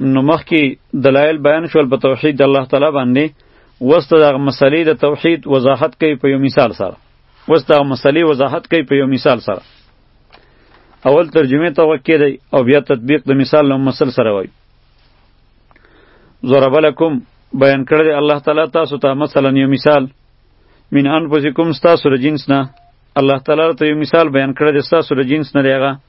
نو مخکې دلایل بیان شول په توحید الله تعالی باندې وسط دغه مسلې د توحید وضاحت کوي په یو مثال سره وسط دغه مسلې وضاحت کوي په یو مثال سره اول ترجمه ته وکړي دی او بیا تطبیق د مثال له مسل سره وایي ضرب لكم بیان کړی دی الله تعالی تاسو ته مثلا یو مثال من انفسکم تاسو له جنس نه الله تعالی ته یو مثال بیان کړی دی تاسو له جنس نه دی هغه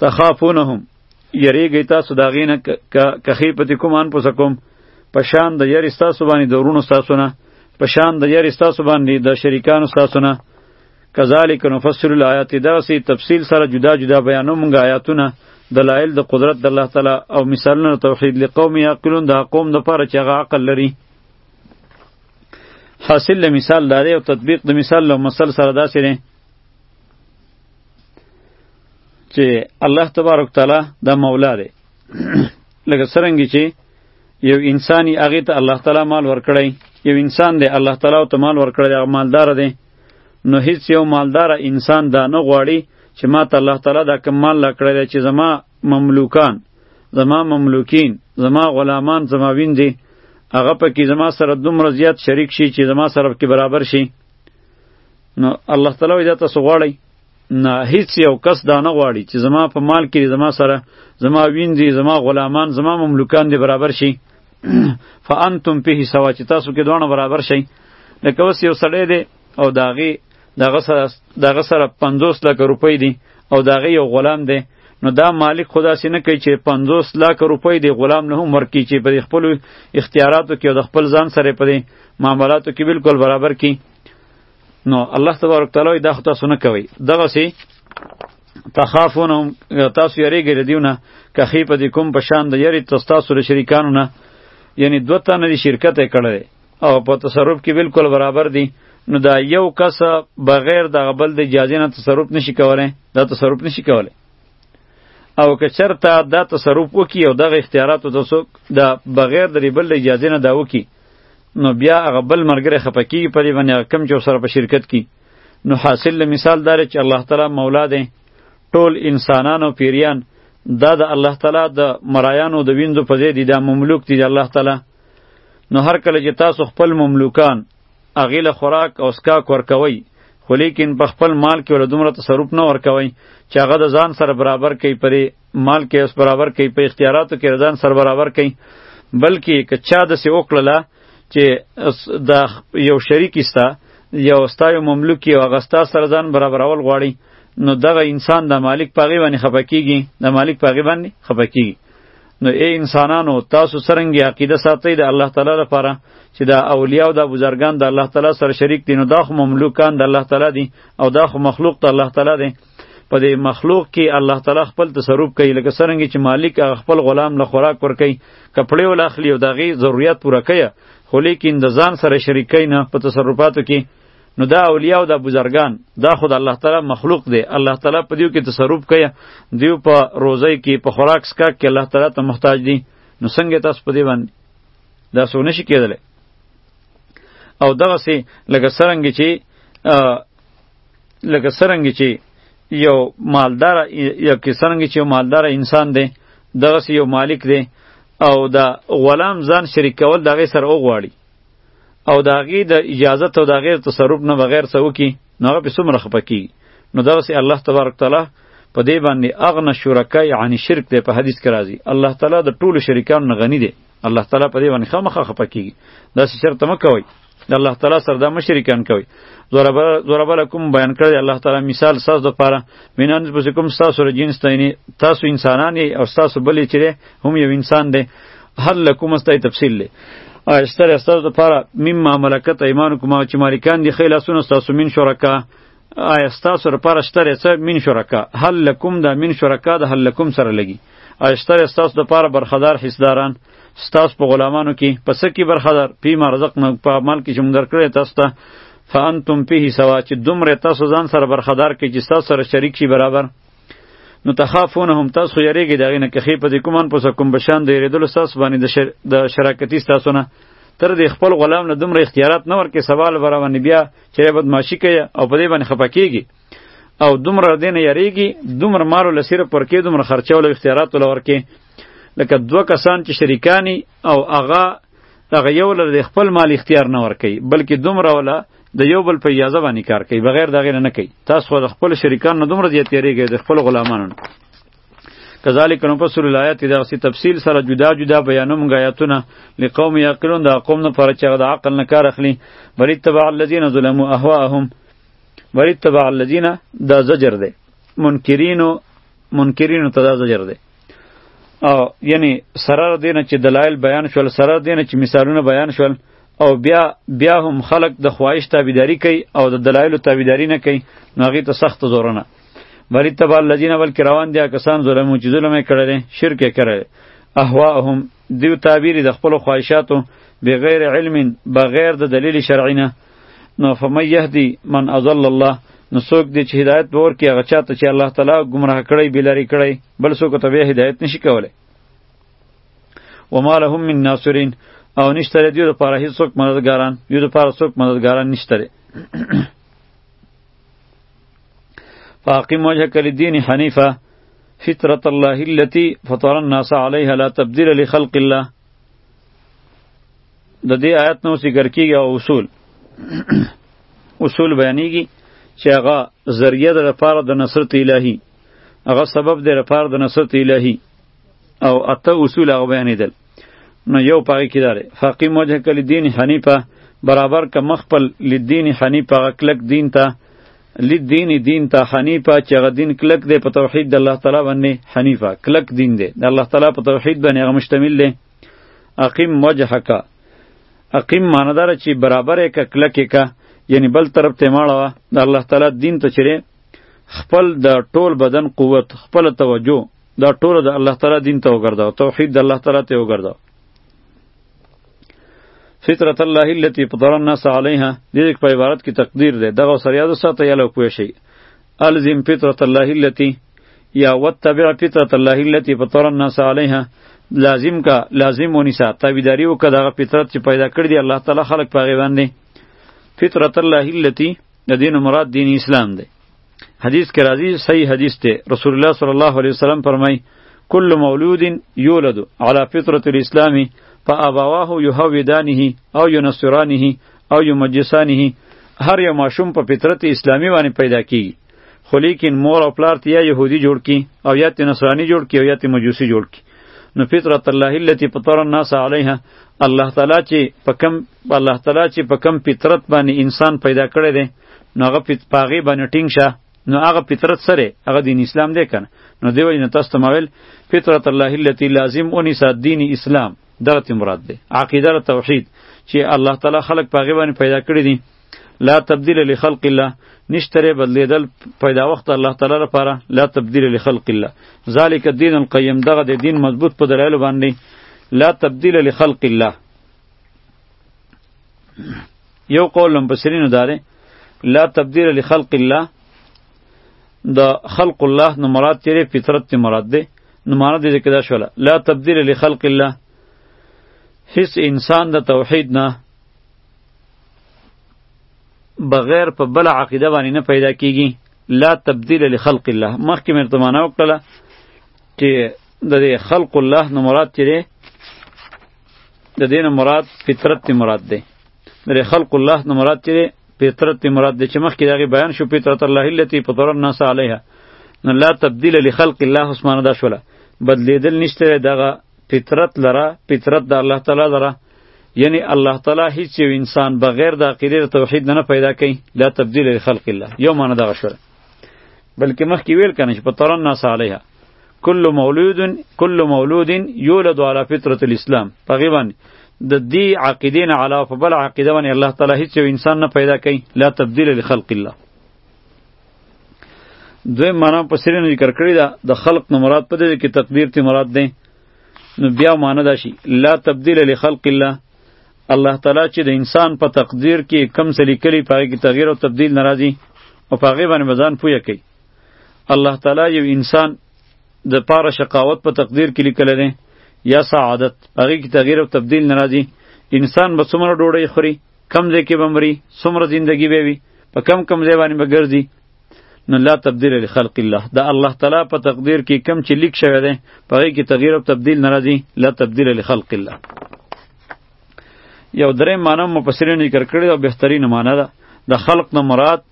تخافونهم یریږئ تاسو د هغې نه که خیفتې کوم انفسکم په شان د یرې ستاسو باندې د وروڼو ستاسو نه په شان د یرې ستاسو باندې د شریکانو ستاسو نه کذالک نفسر الایات دغسې تفصیل سره جدا جدا بیانو مونږ آیاتونه دلایل د قدرت د الله تعالی او مثالونه توحید لقوم یعقلون دا قوم د پاره چې هغه عقل لري حاصل له مثال داري او تطبیق د مثال له مثال سره داسې دی چې الله تبارک تعالی دا مولا دی لکه څرنګه چې یو انساني هغه ته الله تعالی مال ورکړی یو انسان دی الله تعالی ته مال ورکړی هغه مالدار دی نو هیڅ یو مالدار انسان دا نه غواړي چې ما ته الله تعالی دا کم مال لا کړی چې زما مملوکان زما مملوکین زما غلامان زما ویندي هغه پکې زما سره دومره زیات شریک شي چې زما سره کې برابر شي نو الله تعالی وایي دا تاسو غواړئ نه هیڅ یو کس دا نه غواړي چې زما په مال کې زما سره زما ویندې زما غلامان زما مملوکان دې برابر شي فانتم فيه سوا چې تاسو کې دوه برابر شي لکه اوس یو سړی دی او داغي دغه سره دغه سره 50 لک روپۍ دي او داغي یو غلام دی نو دا مالک خدا سي نه کوي چې 50 لک روپۍ دی غلام نه هم ورکی چې په خپل اختیاراتو کې او د خپل ځان سره په معاملاتو کې بالکل برابر کی نو الله تبارک تعالی دا خو تاسو نه کوي دغه سي تخافونهم تاسو یریږئ د دیونه که خی په دې کوم په شان د یری تاسو له شریکانو نه یعنی دوه تنه دي شرکت یې کړی او په تصرف کې بالکل برابر دي نو دا یو کس بغیر د غبل د اجازه نه تصرف نشي کولای دا تصرف نشي کولای او که چرته دا تصرف وکي او دغه اختیارات د څوک د بغیر د ریبل د اجازه نه دا وکي نو بیا هغه بل ملګری خپه کیږي په دې باندې هغه کم چې ورسره په شرکت کی نو حاصل له مثال دا چې الله تعالی مولا دی ټول انسانان او پیریان دا د الله تعالی د مرایانو د ویندو په ځای دي دا مملوک دي د الله تعالی نو هر کله چې تاسو خپل مملوکان هغې له خوراک او څښاک ورکوئ خو لیکن په خپل مال کې ورته دومره تصرف نه ورکوئ چې هغه د ځان سره برابر کوي پرې مال کې اوس برابر کوي په اختیاراتو کې ځان سر برابر کوي بلکې که چا داسې وکړله چې د یو شریک ستا یو ستا یو مملوک یو هغه ستا سره ځان برابرول غواړي نو دغه انسان د مالک په هغې باندې خفه کیږي د مالک په هغې باندې خفه کیږي نو ای انسانانو تاسو څرنګه عقیده ساتئ د الله تعالی لپاره چې دا اولیاء او دا بزرگان د الله تعالی سره شریک دي نو دا خو مملوکان د الله تعالی دي او دا خو مخلوق د الله تعالی دی په دې مخلوق کې الله تعالی خپل تصرف کوي لکه څنګه چې مالک خپل غلام له خوراک ور کوي کپړې ول اخلي او دغه ضرورت پوره کوي خو لیکن د ځان سره شریکای نه په تصرفاتو کې نو دا اولیاء او دا بزرگان دا خود الله تعالی مخلوق دی الله تعالی په دیو کې تصرف کوي دیو په روزي کې په خوراک سکا کې الله تعالی ته محتاج دي نو څنګه تاسو په دی باندې دا سونه شي کېدل او دغه سي لکه سرنګ چې لکه سرنګ چې یو مالدار یو کې سرنګ چې یو مالدار انسان دی دغه یو مالک دی او دا غلام ځان شریک کول دغه سره وغواړي او دا غي د اجازه او دا غیر تصرف نه بغیر څه وکي نو هغه په څومره خپکی نو دا سي الله تبارک تعالی په دې باندې اغنه شرکای عن شرک دی په حدیث کې راځي الله تعالی د ټولو شریکانو غنی دی الله تعالی په دې باندې خامخا خپه کیږي داسې چرته مه کوئ د الله تعالی سره دا مشرکان کوي ضرب لکم بیان کړی الله تعالی مثال ساز د پاره مینان پس کوم تاسو ر جنس تاینی تاسو انسانان او تاسو بلې چیرې هم یو انسان دی هر لکم استای تفصیل له اشتر استاز د پاره مما ملکت ایمانکم چې مالکان دی خیلاسونه تاسو من شرکا آیا ستاسو لپاره شته دی څه من شرکا هل لکم دا من شرکا د هل لکم سره لګي آیا شته دی ستاسو لپاره برخدار حصداران ستاسو په غلامانو کې په څه کې برخدار فیما رزقنا په مال کې چې موږ درکړی تاسو ته فانتم فيه سوا چې دومره تاسو ځان سره برخدار کې چې تاسو سره شریک شي برابر نو تخافونهم تاسو یریږي دغه نه کخې په دې کومان پوسه کوم بشان دی ردل تاسو باندې د شر... د شراکتی تاسو نه تر دې خپل غلام نه دومره اختیارات نه ورکې سوال برابر بیا چې بدمعاشي کوي او په دې باندې خپه کیږي او دومره دې نه یریږي دومره مارو له صرف پر کې دومره خرچه او اختیارات ول ورکې لکه دوه کسان چې شریکانی او هغه هغه یو لر د خپل مال اختیار نه ورکي بلکې دومره ولا د یو بل په اجازه باندې کار کوي بغیر دغه نه کوي تاسو خو د خپل شریکان نه دومره زیاتېږي د خپل غلامانو کذالک نفصل الایات دا سی تفصیل سره جدا جدا بیانوم غایتونه لقوم یعقلون دا قوم نه پر چې د عقل نه کار اخلي بل اتباع الذین ظلموا اهواهم بل اتباع الذین دا زجر دی منکرینو منکرینو ته دا زجر دی او یعنی سره دینه چې دلایل بیان شول سره دینه چې مثالونه بیان شول او بیا بیا هم خلق د خواهش تابعداري کوي او د دلایلو تابعداري نه کوي نو هغه ته سخت زورنه بری تبع الذین بلکې روان دي کسان ظلمو چې ظلم یې کړی شرک یې کړی اهواهم دیو تعبیر د خپل خواهشاتو بغیر علم بغیر د دلیل شرعی نه نو فمن یهدی من اضل الله نو څوک دی چې هدایت به ورکړي هغه چاته چې الله تعالی ګمراه کړی بیلاری کړی بل څوک ته به هدایت نشي کولی وما لهم من ناصرین او نشته دی لپاره هیڅوک مددګاران دی لپاره څوک مددګاران نشته فاقم وجهك للدين حنيفا فطرة الله التي فطر الناس عليها لا تبديل لخلق الله د دې آیت نو ذکر کیږي او اصول اصول بیانیږي چې هغه ذریعہ د لپاره د نصرت الهی هغه سبب د لپاره د نصرت الهی او اته اصول هغه بیانېدل نو یو پاګه کې داره فقیم وجه کلی دین حنیفه برابر که مخپل لدین حنیفه هغه کلک دین ته لدین دین ته حنیفه چې هغه دین کلک دی په توحید د الله تعالی باندې حنیفه کلک دین دی د الله تعالی په توحید باندې هغه مشتمل دی اقیم وجهک اقیم معنی داره چې برابر که کلک که یعنی بل طرف ته ماړه د الله تعالی دین ته چیرې خپل د ټول بدن قوت خپل توجه دا ټول د الله تعالی دین ته وګرځاو توحید د الله تعالی ته وګرځاو فطرت الله التي فطر الناس عليها دې یک په عبارت کې تقدیر ده دغه سریادو ساته یلو کوی شي الزم فطرت الله التي یا وتبع فطرت الله التي فطر الناس عليها لازم کا لازم ونیسا تابعداری وکړه دغه فطرت چې پیدا کړی دی الله تعالی خلق پاغي باندې فطرت الله التي د دین مراد دین اسلام دی حدیث کې راځي صحیح حدیث ته رسول الله صلی الله علیه وسلم فرمای کل مولود یولد علی فطرت الاسلام فابواه یهودانه او ینصرانه او یمجسانه هر یو ماشوم په فطرت اسلامی باندې پیدا کیږي خو لیکن مور او پلار یا یهودی جوړ کی او یا تی نصرانی جوړ کی او یا تی مجوسی جوړ کی نو فطرت الله التي فطر الناس عليها الله تعالی چې په کم الله تعالی چې په کم فطرت باندې انسان پیدا کړی دی نو هغه په هغې باندې ټینګ شه نو هغه فطرت سره هغه دین اسلام دی کنه نو دی وجه نه تاسو ته ماویل فطرت الله التي لازم ونسا دین اسلام دغه تی مراد دی عقیده را توحید چې الله تعالی خلق په غیبه پیدا کړی دي لا تبدیل لخلق الله نشتره بدلیدل پیدا وخت الله تعالی لپاره لا تبدیل لخلق الله ذالک الدین القیم دغه د دین مضبوط په دلایل باندې لا تبدیل لخلق الله یو قول هم بسرینو داره لا تبدیل لخلق الله د دا خلق الله نو مراد تیرې فطرت ته مراد ده نو مراد دې کدا شوله لا تبدیل لخلق الله هیڅ انسان د توحید نه بغیر په بل عقیده باندې نه پیدا کیږي لا تبدیل لخلق الله مخکې مرتمانه وکړه چې د دې خلق الله نه مراد چې دی د دې نه مراد فطرت ته مراد دی د دې خلق الله نه مراد چې دی فطرت ته مراد دی چې مخکې دغه بیان شو فطرت الله التي فطر الناس عليها نو لا تبديل لخلق الله عثمانه دا شوله بدلیدل نشته دغه فطرت لره فطرت د الله تعالی لره یعنی الله تعالی هیڅ یو انسان بغیر د عقیده توحید نه پیدا کوي لا تبديل لخلق الله یو معنی دغه شوله بلکې مخکې ویل کنه چې فطر الناس عليها کل مولود کل مولود یولد علی فطرت الاسلام په غی باندې د دې عقیدې نه علاوه په بل عقیده باندې الله تعالی هیڅ یو انسان نه پیدا کوي لا تبدیل لخلق الله دوی معنا په سری نه ذکر کړی دا د خلق نه مراد په دې کې تقدیر ته مراد دی نو بیا معنا دا شي لا تبدیل لخلق الله الله تعالی چې د انسان په تقدیر کې کم څه لیکلی په هغې کې تغییر او تبدیل ناراضي او په هغې باندې به ځان پوه کوي الله تعالی یو انسان د پاره شقاوت په تقدیر کې لیکل دی یا سعادت هغه کې تغییر او تبديل ناراضي انسان به څومره ډوډۍ خوري کم ځای کې بمري څومره زندگی به وي په کم کم ځای باندې بګرځي نو لا تبديل لخلق الله دا الله تعالی په تقدیر کې کم چې لیک شوی دی په هغه کې تغییر او تبديل ناراضي لا تبديل لخلق الله یو درې معنی مفسرین ذکر کړی او بهترین معنی ده د خلق نه مراد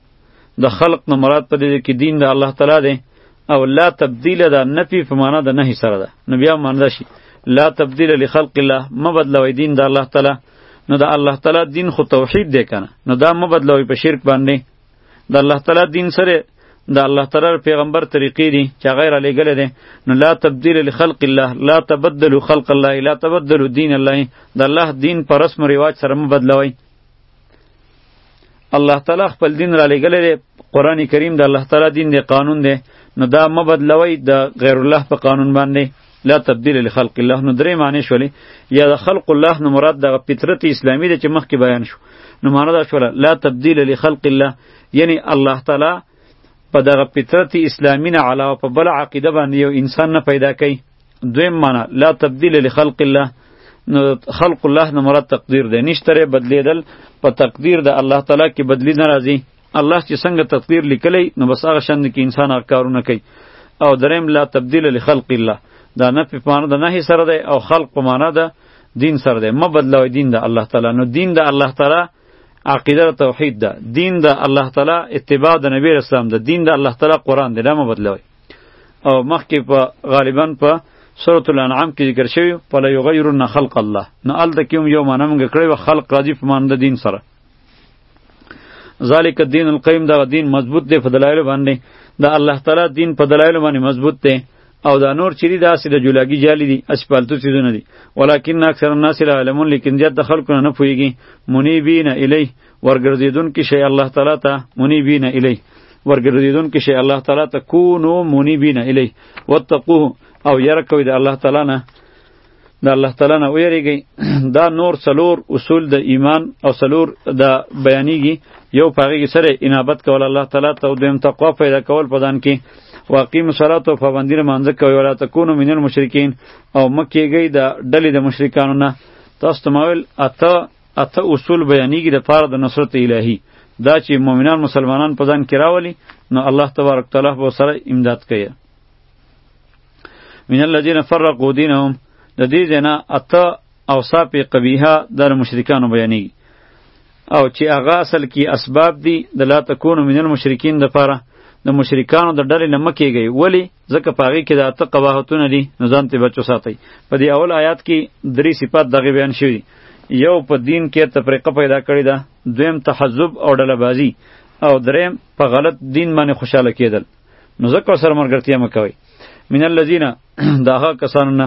د خلق نه مراد په دې کې دین د الله تعالی دی او لا تبدیل ده نفی په معنا د نهی سره ده نو بیا معنی شي لا تبدیل لخلق الله ما بدلوي دین د الله تعالی نو د الله تعالی دین خو توحید دی کنه نو دا ما بدلوي په شرک باندې د الله تعالی دین سره د الله تعالی پیغمبر طریقې دي چې غیر علی ګل دي نو لا تبدیل لخلق الله لا تبدلوا خلق الله لا تبدلوا دین الله د الله دین پر رسم رواج سره مبدلوي الله تعالی خپل دین را لګلې دی قران کریم د الله تعالی دین دی قانون دی نو دا مبدلوي د غیر الله په قانون باندې لا تبدیل لخلق الله نو درې معنی شولې یا د خلق الله نو مراد د فطرت اسلامی دی چې مخکې بیان شو نو معنا دا شوله لا تبدیل لخلق الله یعنی الله تعالی په دغه فطرت اسلامی نه علاوه په بل عقیده باندې یو انسان نه پیدا کوي دویم معنا لا تبدیل لخلق الله نو خلق الله نه مراد تقدیر دی نشتره بدلیدل په تقدیر د الله تعالی کې بدلی ناراضي الله چې څنګه تقدیر لیکلی نو بس هغه شند کې انسان هغه کارونه کوي او دریم لا تبدیل لخلق الله دا نه په معنا د نهي سره دی او خلق په معنا د دین سره دی ما بدلوي دین د الله تعالی نو دین د الله تعالی عقیده توحید ده دین د الله تعالی اتباع د نبی رسول الله ده دین د الله تعالی قران دی نه ما بدلوي او مخکې په غالبا په سورۃ الانعام کې ذکر شوی فلا یغیرن خلق الله نه ال د کوم یو معنی موږ کړی و خلق راځي په معنی د دین سره ذالک الدین القیم دا دین مضبوط دی په دلایل باندې دا الله تعالی دین په دلایل باندې مضبوط دی او دا نور چری دا سې د جولاګي جالي دي اسپالتو چیزونه دي ولکن اکثر الناس لا علمون لیکن زیات د خلکو نه پوهیږي منیبین الیه ورګرځیدونکي شي الله تعالی ته منیبین الی ورګرځیدونکي شي الله تعالی ته کونو منیبین الی واتقوه او یره کوي د الله تعالی نه د الله تعالی نه ویریږي دا نور څلور اصول د ایمان او څلور د بیانیږي یو پاغي کې سره انابت کول الله تعالی ته او دویم تقوا پیدا کول پدان کې واقیم صلات او پابندی مانځ کوي ولا تکونو مینن مشرکین او مکیږي د ډلې د مشرکانو نه تاسو ته ماول اته اته اصول بیانیږي د پاره د نصرت الهی دا چې مؤمنان مسلمانان په ځان کې راولي نو الله تبارک تعالی به سره امداد کوي من الذين فرقوا دينهم د دې جنا اته اوصاف قبیحه در مشرکانو بیانی او چې هغه اصل کې اسباب دي د لا تکونو من المشرکین د پاره د مشرکانو د ډلې نه مکیږي ولی ځکه په هغې کې د اته قباحتونه دي نو ځان ترې بچ وساتئ په دې اول آیات کې درې صفات د هغې بیان شوي دي یو په دین کې تفریقه پیدا کړې ده دویم تحزب او ډلهبازي او دریم په غلط دین باندې خوشاله کېدل نو ځکه سره ملګرتیا مه کوئ من الذین دا هغه کسانو نه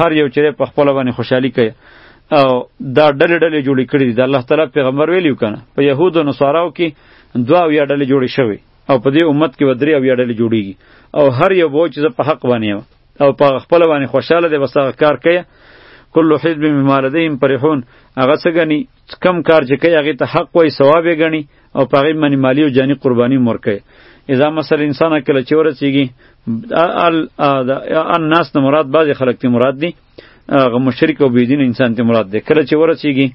هر یو چې په خپل باندې خوشحالي کوي او دا ډلې ډلې جوړې کړې دي د الله تعالی پیغمبر ویلیو کنه په یهود او نصاراو کې دوا او یا ډلې جوړې شوې او په دې امت کې ودرې او یا ډلې جوړېږي او هر یو بو چې په حق باندې او په خپل باندې خوشاله دی بس کار کوي کل حزب بما لديهم فرحون هغه څه غني کم کار چې کوي هغه ته حق وای ثواب یې غني او په هغه باندې مالی او جاني قرباني مور کوي اذا مثلا انسان کله چې ورسیږي الناس نه مراد بعضی خلک ته مراد دي هغه مشرک او بيدین انسان ته مراد دی کله چې ورسیږي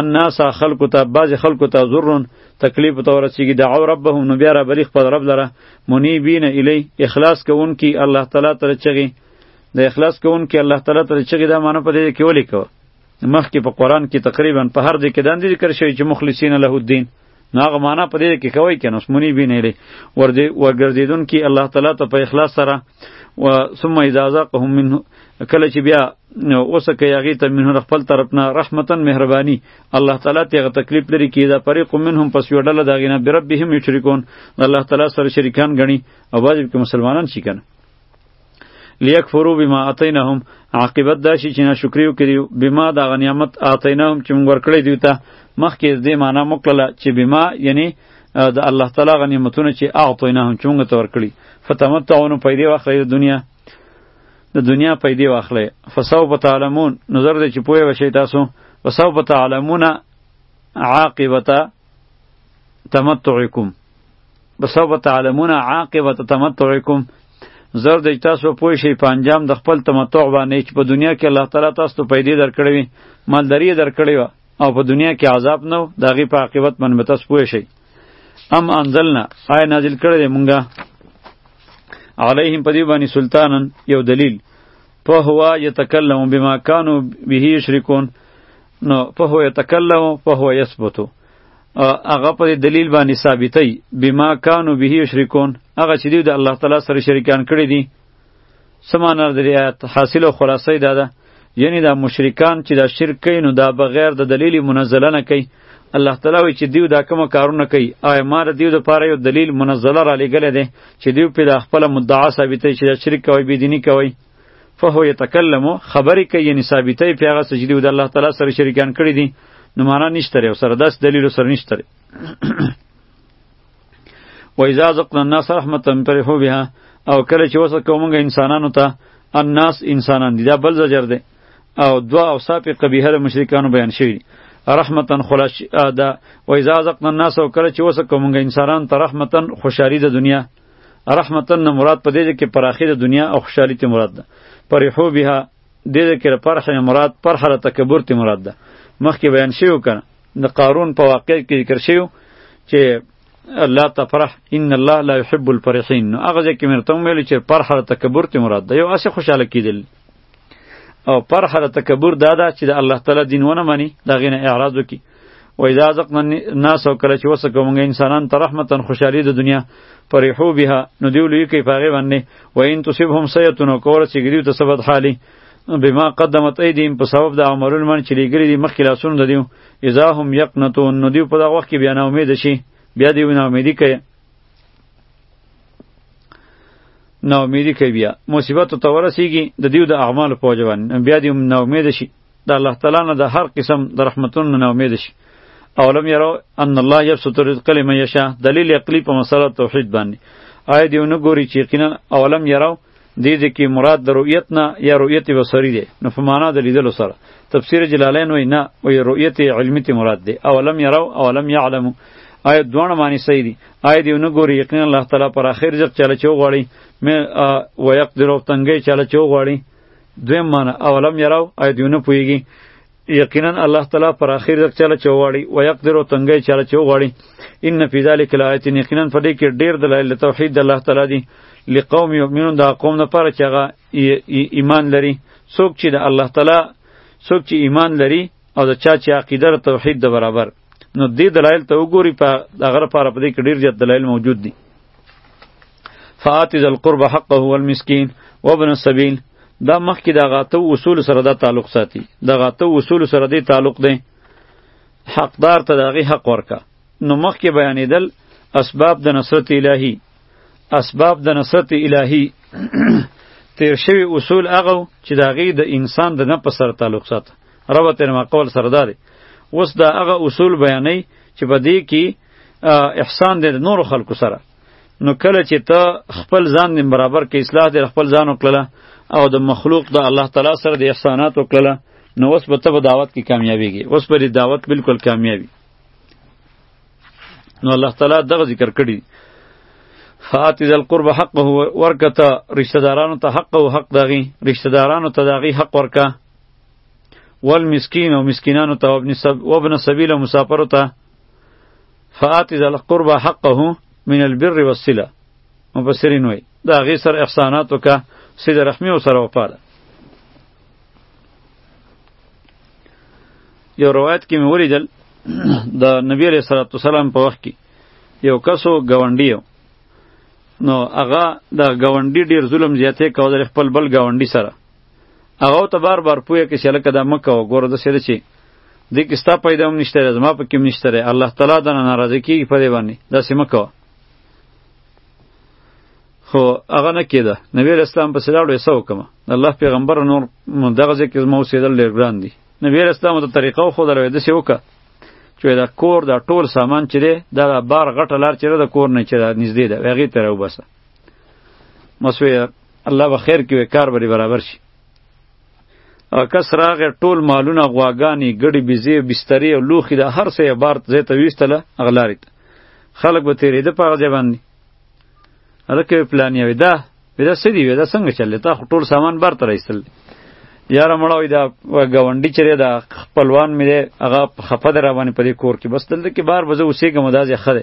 الناس خلق ته بعض خلق ته ضررن تکلیف ته ورسیږي دعو ربهم نو بیا را بلی خپل رب لره منیبین الی اخلاص کوونکی الله تعالی تر چغي د اخلاص کوونکی الله تعالی تر چغي دا معنی په دې کې ولیکو مخکې په قران کې تقریبا په هر ځای کې دا ذکر شوی چې مخلصین له الدین نو هغه معنا په دې کې کوي کنه منی بینه لري ور دې ورګرځیدون کې الله تعالی ته په اخلاص سره و ثم اذا ذاقهم منه کله چې بیا اوسه کې هغه ته منه خپل طرف نه رحمتا مهرباني الله تعالی ته هغه تکلیف لري کې دا فريق منهم پس یو ډله داغینه بربهم یشرکون الله تعالی سره شریکان غني او واجب کې مسلمانان شي کنه لیکفرو بما اتینهم عاقبت دا شي چې ناشکری وکړي بما دا غنیمت اتینهم چې موږ ورکړی دی ته مخکې دې معنا مکړه چې بما یعنی د الله تعالی غنیمتونه چې اعطیناهم چې موږ ته ورکړي فتمتعون په دې واخلې د دنیا د دنیا په دې واخلې فسوف تعلمون نظر دې چې پوهه وشي تاسو وسوف تعلمون عاقبت تمتعکم بسوف تعلمون عاقبت تمتعکم زر د تاسو پوه شئ په انجام د خپل تمتع باندې چې په دنیا کې الله تعالی تاسو ته پیدې درکړې وي مالداري یې درکړې وه او په دنیا کې عذاب نه و د هغې په عاقبت باندې به تاسو پوه شئ ام انزلنا آیا نازل کړی دی مونږه علیهم په دې باندې سلطانا یو دلیل په هوا یتکلم بما کانوا به یشرکون نو په هو یتکلم په هو یثبتو هغه پر دلیل باندې ثابتای بما کانو به یشرکون هغه چې دوی د الله تعالی سره شریکان کړی دي سمانه د آیات حاصل او خلاصې ده ده یعنی دا مشرکان چې دا شرک کوي نو دا بغیر د دلیل منزله نه کوي الله تعالی وی چې دیو دا کوم کارونه کوي آی مار دیو د پاره یو دلیل منزله را لګل دي چې دیو په خپل مدعا ثابتې چې شرک کوي بيدینی کوي فهو یتکلم خبرې کوي یعنی ثابته یې پیغه سجدي او د الله تعالی سره شریکان کړی دي نو معنا نشته او سره داس دلیل سره نشته و اذا ذقنا الناس رحمتا فرحوا بها او کله چې وسه کومګه انسانانو ته الناس انسانان دي دا بل زجر دی او دوا او صاحب قبیحه د مشرکانو بیان شوی رحمتا خلاص دا و اذا ذقنا الناس او کله چې وسه کومګه انسانان ته رحمتا خوشحالي د دنیا رحمتن نه مراد په دې کې پر اخر دنیا او خوشحالي ته مراد ده پرحو بها دې کې پر پرح مراد پر حره تکبر ته مراد ده مخکې بیان شیو کنه د قارون په واقع کې ذکر شیو چې الله تفرح ان الله لا يحب الفرحين هغه ځکه مرته ویل چې پر حره تکبر ته مراد ده یو اسه خوشاله کیدل او پرخه د تکبر دا ده چې د الله تعالی دین ونه مني د غینه اعراض وکي و اذا ذقنا الناس وکړه چې وسه کوم انسانان ته رحمتا خوشحالي د دنیا پرېحو بها نو دیو لوی کوي پاغه باندې و ان تصيبهم سيئتون کور چې ګریو ته سبد حالي بما قدمت ایدیم په سبب د عملون من چې لګری دي مخکې لاسونه د دیو اذا هم یقنتون نو دیو په دغه وخت کې بیا نه امید شي بیا دیو نه امیدي کوي نا امیدی کوي بیا مصیبت ته ورسیږي د دیو د اعمال په وجه باندې بیا دی نا امید شي د الله تعالی نه د هر قسم د رحمتونو نا امید شي او لم یرو ان الله یبسط الرزق لمن یشاء دلیل عقلی په مسله توحید باندې آیا دیونه ګوري چې یقینا اولم یرو دې دې کې مراد د رؤیت نه یا رؤیت بصری دی نو په معنا د لیدلو سره تفسیر جلالین وای نه او رؤیت علمی ته مراد دی او لم یرو او لم یعلمو آیا دوه معنی صحیح دي آیا دی نو ګوري یقینا الله تعالی پر اخر ځک چاله چو غړي مې و یقدر او تنګي چاله چو غړي دویم معنی او لم یرو آیا دی نو پویږي یقینا الله تعالی پر اخر رزق چاله چوغاړي و یقدر او تنګي چاله چوغاړي ان فی ذلک لایت یقینا په دې کې ډیر دلایل توحید د الله تعالی دی لقوم یؤمنون دا قوم نه پاره چې هغه ایمان لري څوک چې د الله تعالی څوک چې ایمان لري او د چا چې عقیده توحید د برابر نو دې دلایل ته وګوري په هغه لپاره په دې کې ډیر زیات دلایل موجود دي فآت ذل قرب حقه والمسکین وابن السبیل دا مخکې د غاته اصول سره دا تعلق ساتي د غاته اصول سره دی تعلق دی حقدار ته دغه حق ورکا نو مخکې بیانېدل اسباب د نصرت الهی اسباب د نصرت الهی تیر شوی اصول هغه چې د هغې د انسان د نفس سره تعلق ساته ربط ما قول سره دا دی اوس دا هغه اصول بیانوي چې په دې کې احسان دی نور خلکو سره نو کله چې ته خپل ځان دې برابر کې اصلاح دې خپل ځان وکړه او د مخلوق د الله تعالی سره د احسانات وکړه نو اوس به ته په دعوت کې کامیابیږي اوس به دعوت بالکل کامیابی نو الله تعالی دغه ذکر کړی فات ذل قرب حقه ورکته رشتہ دارانو ته حق او حق دغی رشتہ دارانو ته دغی حق ورکه والمسکین او مسکینانو ته وابن سب وابن سبیل او مسافر ته فآت ذا القربى حقه من البر والصله مفسرین وای دا غي سر احسانات وکا سید رحمی او سره وپاله یو روایت کې مې ولیدل د نبی علیہ الصلوۃ والسلام په وخت کې یو کسو گاونډی نو هغه د گاونډي ډیر ظلم زیاتې کول خپل بل گاونډي سره هغه ته بار بار پوهه کې چې لکه دا مکه او ګوره د سره چې دې کې ستا پیدا هم نشته رز ما پکې هم نشته ری الله تعالی دا نه ناراضه کیږي په دې باندې دا سیمه کو خو هغه نه کېده نبی اسلام په سلاړو یې سو کوم الله پیغمبر نور دغه ځکه مو سیدل ډیر ګران دي نبی اسلام ته طریقه خو درو دې سی وکړه چې دا کور دا ټول سامان چې دی دا بار غټه لار چې د کور نه چې نږدې ده هغه ته راو بسه مسوی الله به خیر کوي کار به برابر شي او کس راغې ټول مالونه غواګانی ګړي بيزي بسترې او لوخي د هر څه بارت زې ته ویستله اغلاري ته خلک به تیرې د پاغه ځای باندې الکه پلان یې ودا ودا سړي ودا څنګه چلې تا ټول سامان بارت راېستل یاره مړاوي دا غونډي چرې دا خپلوان مې هغه خپه در باندې پرې کور کې بس دلته کې بار بزه اوسېګم دا ځای خره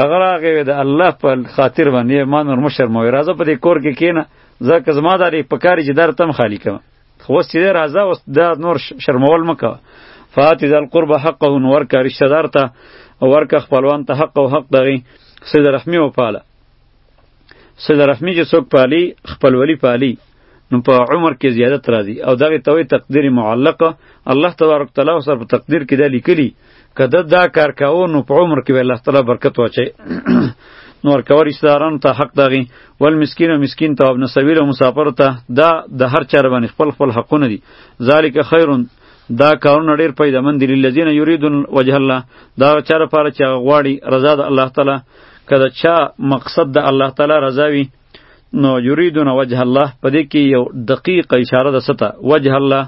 هغه راغی د الله په خاطر باندې ما نور مشر مو راځه په دې کور کې کینه ځکه زما د ری پکاري چې در تم خالی کما خو اوس چې راځه اوس دا نور شرمول مکه فات ذل قرب حقه نور کا رشتہ دار ته ورکه خپلوان ته حق او حق دغی سید رحمی او پاله صله رحمی چې څوک پالی خپلولی پالی نو په عمر کې زیادت راځي او دغه توي تقدیر معلقه الله تبارک تعالی سره په تقدیر کې دا لیکلی کده دا کار کاو نو په عمر کې الله تعالی برکت واچي نور کور اشتاران ته حق دغی ول مسکین او مسکین ته ابن سبیل او مسافر ته دا د هر چر باندې خپل خپل حقونه دي ذالک خیرون دا کارونه ډیر پیدامن دي للذین یریدون وجه الله دا چر لپاره چې غواړي رضا د الله تعالی که د چا مقصد د الله تعالی رضا وي نو یریدون وجه الله په دې کې یو دقیق اشاره ده ستا وجه الله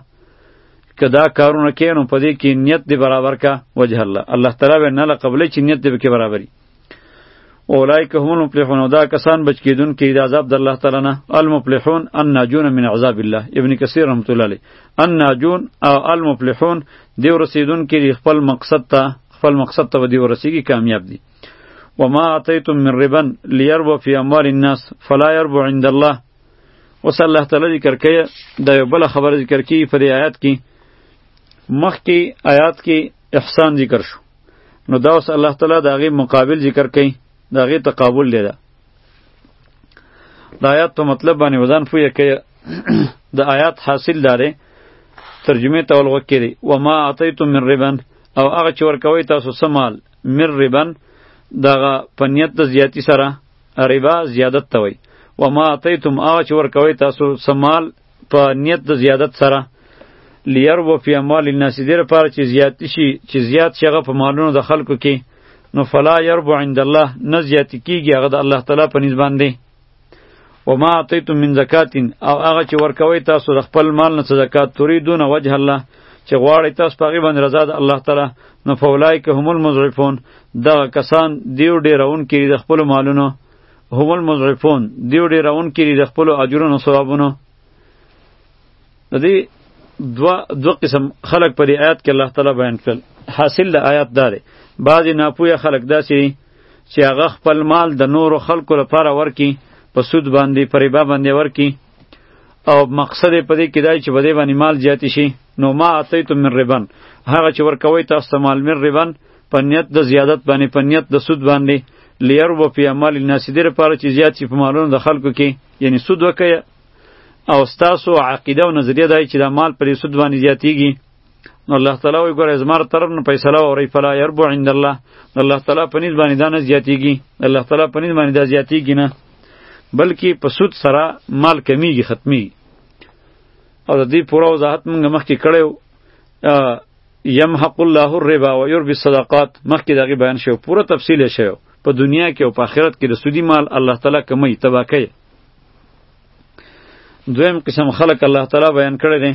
که دا کارونه کې نو په دې کې نیت دی برابر کا وجه الله الله تعالی به نه له قبلې چې نیت دی به کې برابري اولایک هم المفلحون دا کسان بچ کیدون کې د عذاب د الله تعالی نه المفلحون الناجون من عذاب الله ابن کثیر رحمت الله علیه الناجون او المفلحون دی ورسیدون کې خپل مقصد ته خپل مقصد ته دی ورسیږي کامیاب دي وما اتیتم من ربا لیربو فی اموال الناس فلا یربو عند الله اوس الله تعالی ذکر کوي دا یو بل خبره ذکر کوي په دې آیات کې مخکې آیات کې احسان ذکر شو نو دا اوس الله تعالی دا غي مقابل ذکر کوي دا غي تقابل دی دا د آیات په مطلب باندې وزن پوهه کوي د آیات حاصل داره ترجمه ته ولغوکې دي و ما اعطیتم من ربا او هغه چې ورکوي تاسو سمال مر ربن دغه په نیت د زیاتی سره ربا زیادت ته وای و ما اتیتم هغه چې ورکوي تاسو سمال په نیت د زیادت سره لیر و فی اموال الناس دې لپاره چې زیات شي چې زیات شي هغه په مالونو د خلکو کې نو فلا یربو عند الله نه زیات کیږي هغه د الله تعالی په نسبت باندې وما اعطیتم من زکات او هغه چې ورکوي تاسو د خپل مال نه زکات تريدون وجه الله چې غواړي تاسو په غیبه رضا د الله تعالی نو فولای که هم المضعفون دا کسان دیو ډیرون کې د خپل مالونو هم المضعفون دیو ډیرون کې د خپل اجرونو ثوابونو د دې دوا دو قسم خلق پر آیات کې الله تعالی بیان کړل حاصل د آیات داره بعضی ناپوهه خلق داسې چې هغه خپل مال د نورو خلکو لپاره ورکي په سود باندې په ربا باندې ورکي او مقصد یې په دې کې دی چې په دې باندې مال زیات شي نو ما اتیتم من ربن هغه چې ورکوي تاسو ته مال من ربن په نیت د زیادت باندې په نیت د سود باندې لیر و په عمل الناس دې لپاره چې زیات شي په مالونو د خلکو کې یعنی سود وکړي او ستاسو عقیده او نظریه دی چې دا مال پر سود باندې زیاتیږي نو الله تعالی وی ګوره زمار طرف نه فیصله وری فلا يربو عند الله نو الله تعالی په نسبت باندې دا نه زیاتیږي الله تعالی په نسبت باندې دا زیاتیږي نه بلکې په سود سره مال کمیږي ختمي او د دې پوره وضاحت موږ مخکې کړو یمحق الله الربا و یربی الصدقات مخکې دغه بیان شو پوره تفصیل شو په دنیا کې او په آخرت کې د سودی مال الله تعالی کمی تباہ کوي دویم قسم خلق الله تعالی بیان کړی دی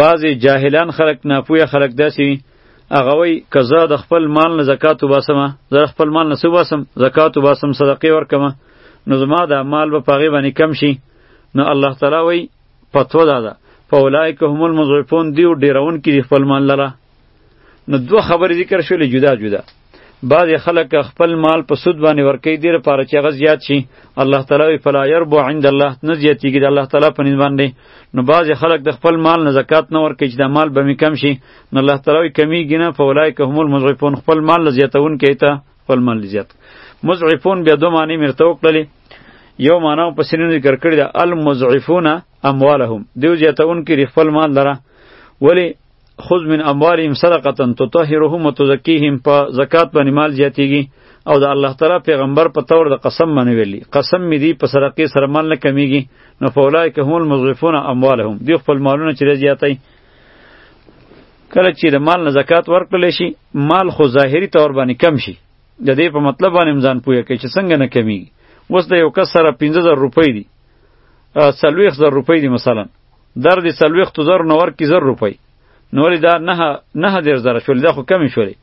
بعضی جاهلان خلق ناپوهه خلق داسې وي هغه وایي که زه د خپل مال نه زکات وباسم زه د خپل مال نه څه وباسم زکات وباسم صدقې ورکم نو زما دا مال به په هغې باندې کم شي نو الله تعالی وایي فتوا دا ده فاولئک هم المضعفون دیو ډیرون کی خپل مال لره نو دوه خبرې ذکر شولې جدا جدا بعضې خلک خپل مال په سود باندې ورکوي دې لپاره چې هغه زیات شي الله تعالی وایي فلا یربو عند الله نه زیاتېږي د الله تعالی په نسبت باندې نو بعضې خلک د خپل مال نه زکات نه ورکوي چې دا مال به مې کم شي نو الله تعالی وایي کمیږي نه فولایک هم المضعفون خپل مال له زیاتوونکی ته خپل مال زیات مضعفون بیا دوه معنی مې ورته وکړلې یو معنا په سینو ذکر کړې ده المضعفون اموالهم دیو زیاتوونکي خپل مال لره ولی خذ من اموالهم صدقه تطهرهم وتزکیهم په زکات باندې مال زیاتیږي او د الله تعالی پیغمبر په تور د قسم باندې ویلي قسم می دی په صدقې سره مال نه کمیږي نو فولای که هم المضعفون اموالهم دی خپل مالونه چې زیاتای کله چې د مال نه زکات ورکړل شي مال خو ظاهری تور باندې کم شي د دې په مطلب باندې ځان پوهه کوي چې څنګه نه کمیږي اوس د یو کس سره 15000 روپۍ دي 30000 روپۍ دي مثلا در دې څلوېښتو زرو نه ورکړي زر روپۍ نو ولې دا نهه نهه دېرش زره شولې دا خو کمې شولې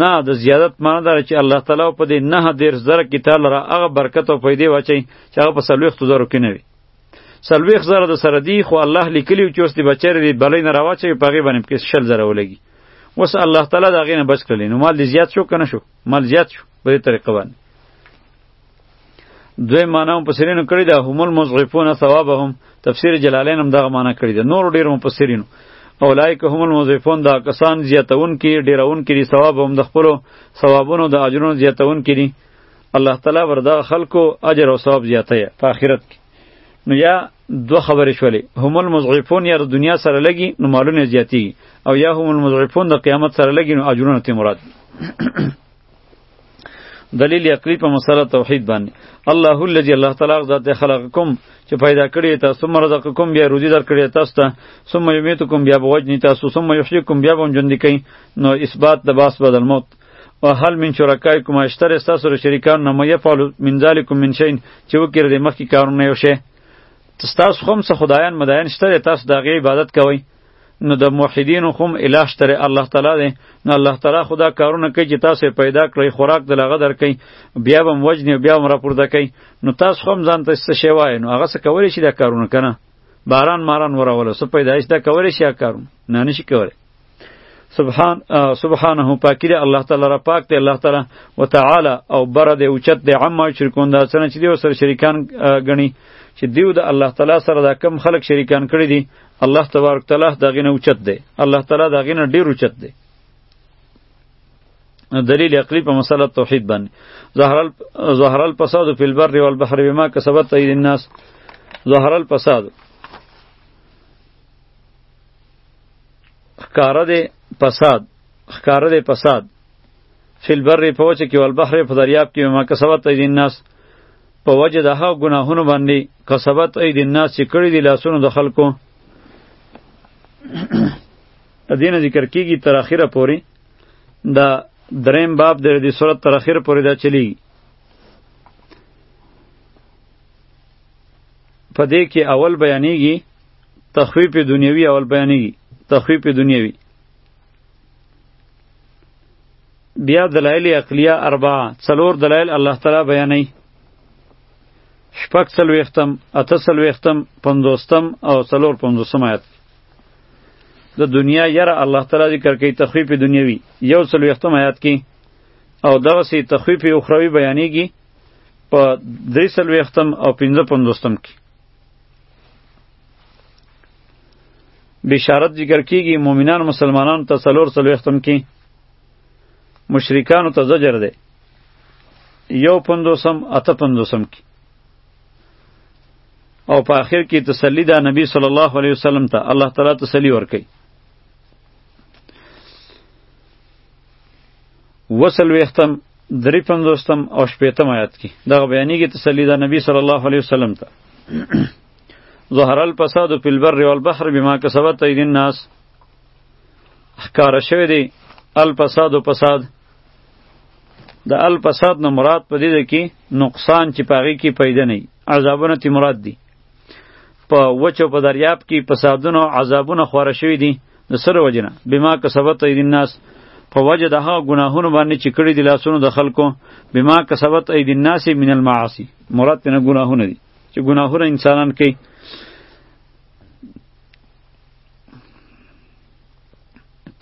نه د زیادت معنی دا چې الله تعالی په دې نهه دېرش زره کې تا لره هغه برکت او پیدې واچوي چې هغه په څلوېښتو زرو کې نه وي څلوېښت زره د سره دي خو الله لیکلي چې اوس دې بچی دې بلۍ نه راواچوي په هغې باندې پکې شل زره ولګي اوس الله تعالی د هغې نه بچ کړلې نو مال دې زیات شو که نه شو مال زیات شو په دې طریقه باندې دوی معنا هم پسرینو کړی دا هم المضعفون ثوابهم تفسیر جلالین هم دغه معنا کړی دا نور ډیر هم پسرینو اولایک هم المضعفون دا کسان زیاتون کی ډیرون کی ثواب هم د خپل ثوابونو د اجرونو زیاتون کی الله تعالی وردا خلکو اجر او ثواب زیاته په آخرت کې نو یا دو خبرې شولې هم المضعفون یا د دنیا سره لګي نو مالونه زیاتی او یا هم المضعفون د قیامت سره لګي نو اجرونه ته مراد دلیل عقلی په مسله توحید باندې الله الذي الله تعالی ذات خلقکم چې پیدا کړی تاسو ثم رزقکم بیا روزی در کړی تاسو ته ثم یمیتکم بیا بوجنی تاسو ثم یحییکم بیا بم ژوند کین نو اثبات د باس بدل موت و هل من شرکایکم اشتر تاسو شریکان نه مې فعل من ذالکم من شین چې وکړ دې مخکې کارونه یو شی تاسو خمسه خدایان مدایان شته تاسو د غي عبادت کوئ نو د موحدینو خو هم اله شته دی الله تعالی دی نو الله تعالی خو دا کارونه کوي چې تاسو یې پیدا کړئ خوراک دله هغه درکوي بیا به هم وژني او بیا به هم راپورته کوي نو تاسو خو هم ځان ته څه شی وایئ نو هغه څه کولی شي دا کارونه که نه باران ماران وراوله څه پیدایش دا کولی شي هغه کارونه نه نشي کولی سبحان سبحانه پاکی دی الله تعالی را پاک دی الله تعالی وتعالى او بر دی اوچت دی عما شرکون دا څنګه چې دی سره شریکان غني چې دیو د الله تعالی سره دا کم خلق شریکان کړی دي الله تبارک تعالی دا غینه اوچت دی الله تعالی دا غینه ډیر اوچت دی دلیل عقلی په مسله توحید باندې ظهرل ظهرل فساد فی البر والبحر بما کسبت اید الناس ظهرل فساد خکاره دی فساد خکاره دی فساد فی البر په وچه کې والبحر په دریاب کې بما کسبت اید الناس په وجه د هغه ګناهونو باندې کسبت اید الناس چې کړی دی لاسونو د خلکو دینه ذکر کیږي تر اخره پوري دا دریم باب د دې صورت تر اخره پوري دا چلی په دې کې اول بیانېږي تخویف دنیوي اول بیانېږي تخویف دنیوي بیا دلایل عقلیه اربعه څلور دلایل الله تعالی بیانوي شپږ څلوېښتم اته څلوېښتم پنځوستم او څلور پنځوسم آیت د دنیا یره الله تعالی ذکر کوي تخویف دنیوي یو څلوېښتم آیات کې او دغسې تخویف اخروي بیانیږي په درې څلوېښتم او پنځه پنځوستم کې بشارت ذکر کیږي مؤمنان مسلمانان ته څلور څلوېښتم کې مشرکانو ته زجر دی یو پندوسم اته پندوسم کی او په آخر کې تسلی دا نبی صلی الله علیه وسلم ته الله تعالی تسلی ورکړي وصل وختم درې پندوستم او شپېتم آیات کې دغه بیانېږي تسلی دا نبی صلی الله علیه وسلم ته ظهر الفساد فی البر والبحر بما کسبت ایدی الناس ښکاره شوی دی الفساد و فساد د الفساد نه مراد په دې کې نقصان چې پاغي کې پیدا نه عذابونه تی مراد دي په وچو په دریاب کې فسادونه عذابونه خوره شوی دي د سره وجنه بما کسبت اید الناس په وجه د هغه ګناهونو باندې چې کړی دي لاسونو د خلکو بما کسبت اید الناس من المعاصی مراد نه ګناهونه دي چې ګناهونه انسانان کوي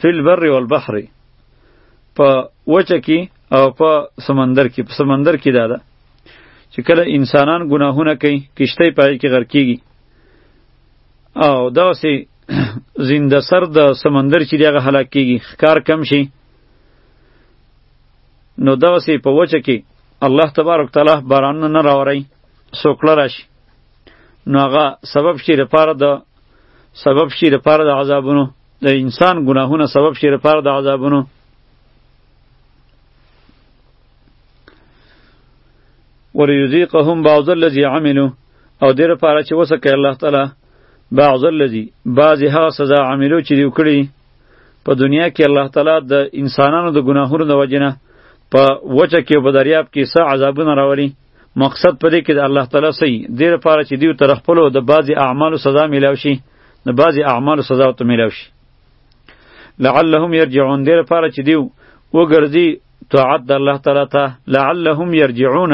فی البر والبحر په وچه کې او په سمندر کې په سمندر کې دا ده چې کله انسانان ګناهونه کوي کشته پای کې غر کیږي او دا سه زنده سر د سمندر چې دغه هلاک کیږي ښکار کم شي نو دا سه په وچه کې الله تبارک تعالی باران نه راوري سوکړه راشي نو هغه سبب شي لپاره د سبب شي لپاره د عذابونو د انسان ګناهونه سبب شي لپاره د عذابونو وليذيقهم بعض الذي عملوا او دې لپاره چې وسکه الله تعالی بعض الذي بعض هغه سزا عملو چې دیو کړی په دنیا کې الله تعالی د انسانانو د ګناهونو د وجنه په وچه کې په دریاب کې څه عذابونه راولي مقصد په دې کې د الله تعالی سي د لپاره چې دیو تر خپل د بعضی اعمالو سزا میلاو شي د بعضی اعمالو سزا ته میلاو شي لعلهم يرجعون د لپاره چې دیو وګرځي طاعت د الله تعالی ته لعلهم يرجعون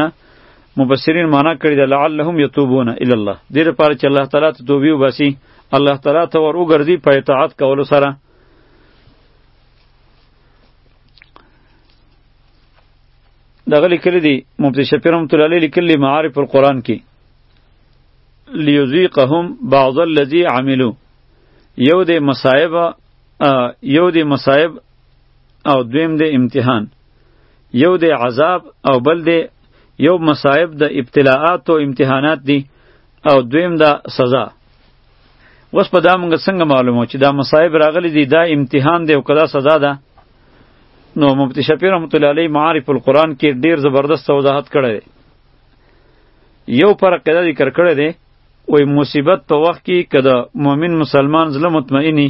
مفسرین معنا کړی د لعلهم یتوبون الی الله د لپاره چې الله تعالی ته توبه وباسي الله تعالی ته ور وګرځي په اطاعت کولو سره دغه لیکلی دی مفتی شفیع رحمت الله علیه لیکلی معارف القرآن کې لیذیقهم بعض الذی عملو یو د مصائب یو د مصائب او دویم د امتحان یو د عذاب او بل د یو مصائب د ابتلاعات او امتحانات دي او دویم دا سزا وس په دا موږ څنګه معلومو چې دا مصائب راغلي دي دا امتحان دی او کدا سزا ده نو مفتی شفیع رحمت الله علیه معارف القرآن کې ډیر زبردست وضاحت کړی دی یو فرق دا ذکر کړی دی وای مصیبت په وخت کې که د مؤمن مسلمان زړه مطمئنی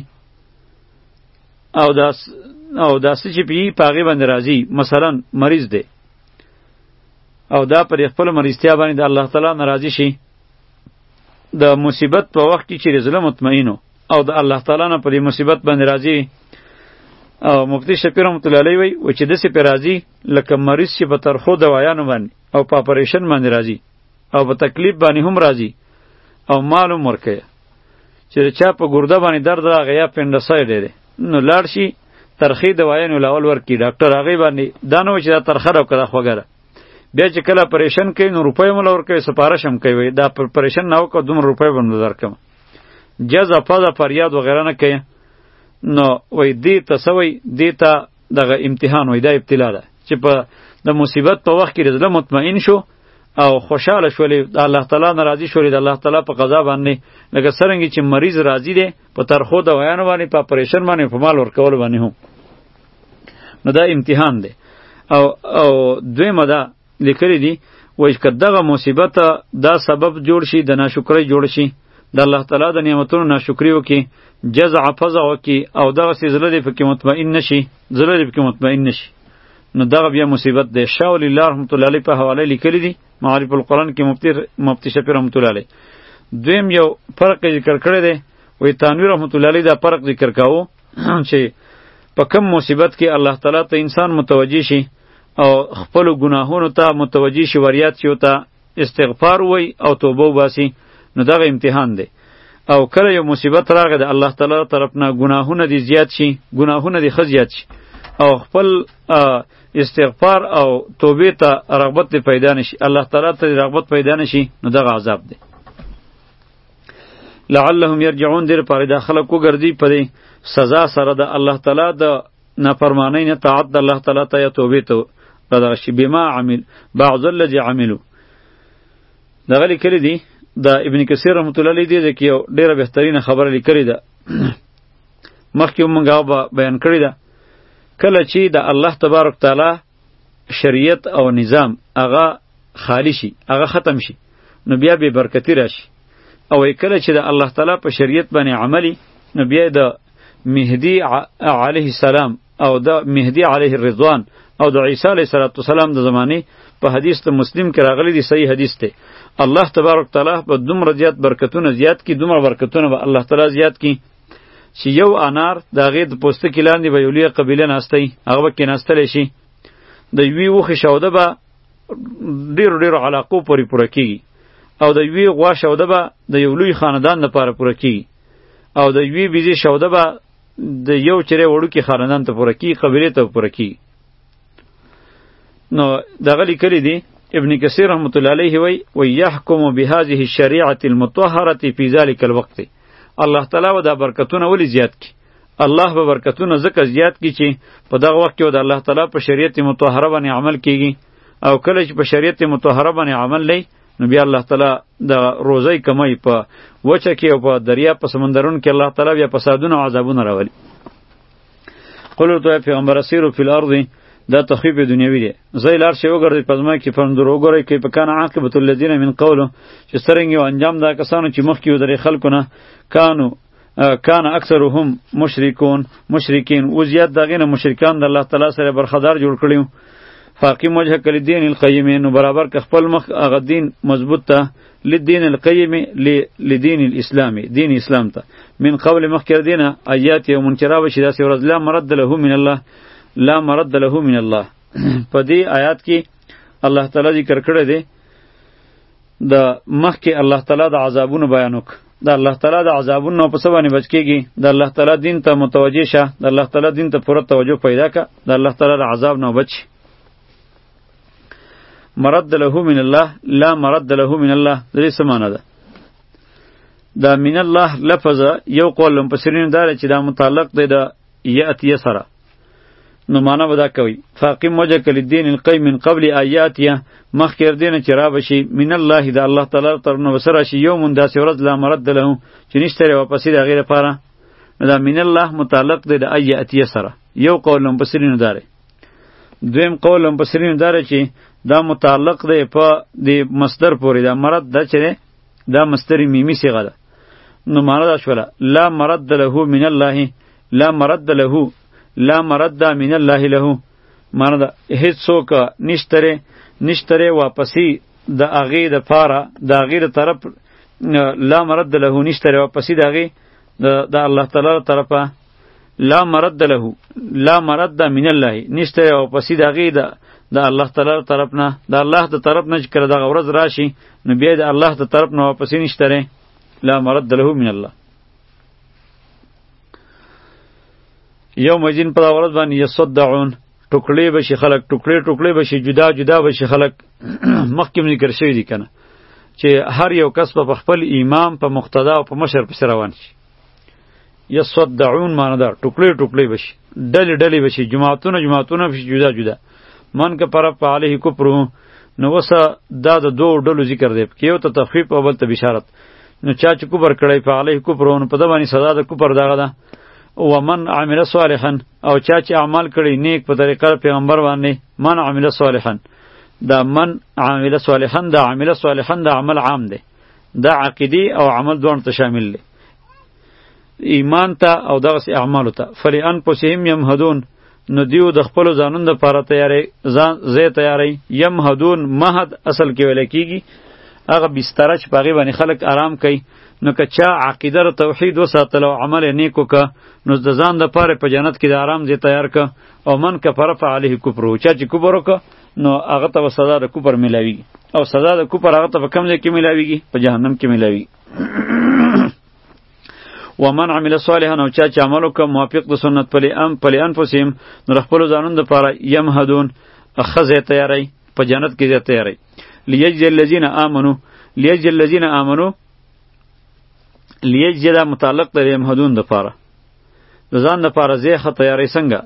او داس او داسې چې پی په هغې باندې راځي مثلا مریض دی او دا پر خپل مریضتیا باندې د الله تعالی ناراضي شي د مصیبت په وخت کې چې زړه مطمئنو او د الله تعالی نه په دې مصیبت باندې راځي او مفتی شفیع رحمت الله علیه وی و چې دسه پر راځي لکه مریض چې په ترخو دوايانو باندې او په اپریشن باندې راځي او په تکلیف باندې هم راځي او مال هم ورکوي چې چا په ګرده باندې درد راغی یا پنډسای دی نو لاړ شي ترخی دوايانو لاول ورکی ډاکټر هغه باندې دا نو چې دا ترخه راو کړه خوګره بیا چې کله پریشن کوي نو روپۍ مل ورکوي سپارش هم کوي دا پریشن نه وکړه دومره روپۍ به مل درکم جزا پزا فریاد وغیره نه کوي نو وای دې ته سوی دې ته دغه امتحان وای دا ابتلا ده چې په د مصیبت په وخت کې زړه مطمئن شو او خوشاله شولې د الله تعالی ناراضي شولې د الله تعالی په قضا باندې لکه سرنګ چې مریض راضي دی په ترخو د ویان باندې په پریشن باندې په مال ورکول باندې هم نو دا امتحان دی او او دویمه ده لیکلی دی وای که دغه مصیبت دا سبب جوړ شي د ناشکرۍ جوړ شي د الله تعالی د نعمتونو ناشکری وکي جزع فزع وکي او دغه سي زړه دې پکې مطمئن نشي زړه دې پکې مطمئن نشي نو دغه بیا مصیبت دی شاه ولی الله رحمت الله علیه په حواله لیکلی دی معارف القرآن کې مفتی مفتی شفیع رحمت الله علیه دویم یو فرق ذکر کړی دی وی تانوی رحمت الله علیه دا فرق ذکر کاوه چې په کم مصیبت کې الله تعالی ته انسان متوجه شي او خپل ګناهونو ته متوجه شي وریاد شي او ته استغفار وای او توبه وباسي نو دغه امتحان دی او کله یو مصیبت راغی د الله تعالی طرف نه ګناهونه دي زیات شي ګناهونه دي خزیات شي او خپل استغفار او توبه ته رغبت پیدا نشي الله تعالی ته رغبت پیدا نشي نو دغه عذاب دی لعلهم يرجعون دیر پاره د خلک وګرځي په دې سزا سره د الله تعالی د نافرمانی نه طاعت د الله تعالی ته توبه ته دغه شی بما عمل بعض الذي عملوا دغه لیکل دي د ابن کثیر رحمت الله علیه دی کې یو ډیره بهترینه خبره لیکلې ده مخکې مونږه بیان کړې ده کله چې د الله تبارک تعالی شریعت او نظام هغه خالی شي هغه ختم شي نو بیا به برکتی راشي او کله چې د الله تعالی په شریعت باندې عملی نو بیا د مهدی علیه السلام او د مهدی علیه الرضوان او د عیسی علیه السلام د زمانه په حدیث ته مسلم کې راغلی دی صحیح حدیث ته الله تبارک تعالی په دومره زیات برکتونه زیات کی دومره برکتونه به الله تعالی زیات کی چې یو انار د هغې د پوستکي لاندې به یو لویه قبیله ناستی هغه به کېناستلی شي د یوې وښې شوده به ډېرو ډېرو علاقو پورې پوره کېږي او د یوې غوا شوده به د یو لوی خاندان لپاره پوره کېږي او د یوې بیزې شوده به د یو چرې وړوکي خاندان ته پوره کېږي قبیلې ته پوره کېږي نو دغه لیکلی دی ابن کثیر رحمت الله علیه وی و یحکم بهذه الشریعه المطهره فی ذلک الوقت الله تعالی و دا برکتونه ولی زیات کی الله به برکتونه زکه زیات کی چې په دغه وخت کې د الله تعالی په شریعت مطهره باندې عمل کیږي او کله چې په شریعت مطهره باندې عمل لې نو بیا الله تعالی د روزي کمای په وچه کې او په دریا په سمندرون کې الله تعالی بیا فسادونه او عذابونه راولي قلو ته پیغمبر سیرو فی الارض دا تخفیف دنیوی دی زای لار شی وګرځي پزما کې فندر وګورئ کې په کان عاقبت الذین من قوله چې سترنګ یو انجام دا کسانو چې مخکې ودرې خلکو نه کانو کان اکثرهم مشرکون مشرکین او زیات دغه نه مشرکان د الله تعالی سره برخدار جوړ کړیو فاقیم وجه کلی دین القیم نو برابر ک خپل مخ هغه دین مضبوط ته لدین القیم لدین الاسلام دین اسلام ته من قبل مخکر دینه آیات یو منکرا بشی داسې ورځ لا مرد له من الله لا مرد له من الله په دې آیات کې الله تعالی ذکر کړی دی د مخکې الله تعالی د عذابونو بیان وک د الله تعالی د عذابونو په سبا نه بچ کیږي د الله تعالی دین ته متوجه شه د الله تعالی دین ته پوره توجه پیدا کا د الله تعالی د عذاب نه بچ مرد له من الله لا مرد له من الله درې سمانه ده دا من الله لفظ یو قول لم پسرین دار چې دا متعلق دی دا یاتی سره نو معنا به دا کوي فاقم وجه کل دین القیم من قبل آیاتیه مخ کر دین چې را بشي من الله دا الله تعالی تر نو وسره شي یوم دا سورت لا مرد له چې نشته ری واپس دی غیر پاره دا من الله متعلق دی د آیاتیه سره یو قول لم پسرین داره دویم قول هم بصرین داره چې دا متعلق دی په د مصدر پورې دا مرد دا چې دا مصدر میمی صیغه ده نو معنا دا شوله لا مرد له من الله لا مرد له لا مرد من الله له معنا دا هیڅ څوک نشتره نشتره واپسی د اغه د پاره د اغه د طرف لا مرد له نشتره واپسی د اغه د الله تعالی طرفه لا مرد له لا مرد من الله نشته او پسې د هغې د د الله تعالی طرف نه د الله د طرف نه چې کله دغه ورځ راشي نو بیا د الله د طرف نه واپس نشته لا مرد له من الله یو مجین په ورځ باندې یصدعون ټوکړې به شي خلک ټوکړې ټوکړې به شي جدا جدا به شي خلک مخکې مې ذکر شوی دی کنه چې هر یو کس په خپل امام په مقتدا او په مشر پسې روان شي یصدعون معنی دا ټوکړي ټوکړي بشي ډلې ډلې بشي جماعتونه جماعتونه بشي جدا جدا من که پر په علیه کفر نو وسه دا د دوه ډلو ذکر دی یو ته تخفیف او بل ته بشارت نو چا چې کفر کړی په علیه کفر نو په د باندې سزا د کفر دغه ده و من عمل صالحا او چا چې عمل کړی نیک په طریقه پیغمبر باندې من عمل صالحا دا من عمل صالحا دا عمل صالحا دا عمل عام دی دا عقیدی او عمل دوان ته شامل دی ایمان ته او دغه سی اعمال ته فلی ان پسهم یمهدون نو دیو د خپل ځانون د پاره تیارې ځان زه تیارې یمهدون مهد اصل کې ویل کیږي هغه بستر چې پاغي باندې خلک آرام کوي نو که چا عقیده او توحید وساتل او عمل نیکو که نو د ځان د پاره په جنت کې د آرام زی تیار که او من کفر فعلیه کفر او چا چې کفر وکړه نو هغه ته سزا د کوپر ملاویږي او سزا د کوپر هغه ته په کوم ځای کې ملاویږي په جهنم کې ملاوي ومن عمل صالحا او چا چې عمل وکړ موافق د سنت پلی ام پلی انفسهم نو خپل ځانون د پاره یمهدون خزه تیاری په جنت کې ځای تیاری لیجزی الذین آمنو لیجزی الذین آمنو لیجزی دا متعلق د یمهدون د پاره د ځان لپاره زه خه تیارې څنګه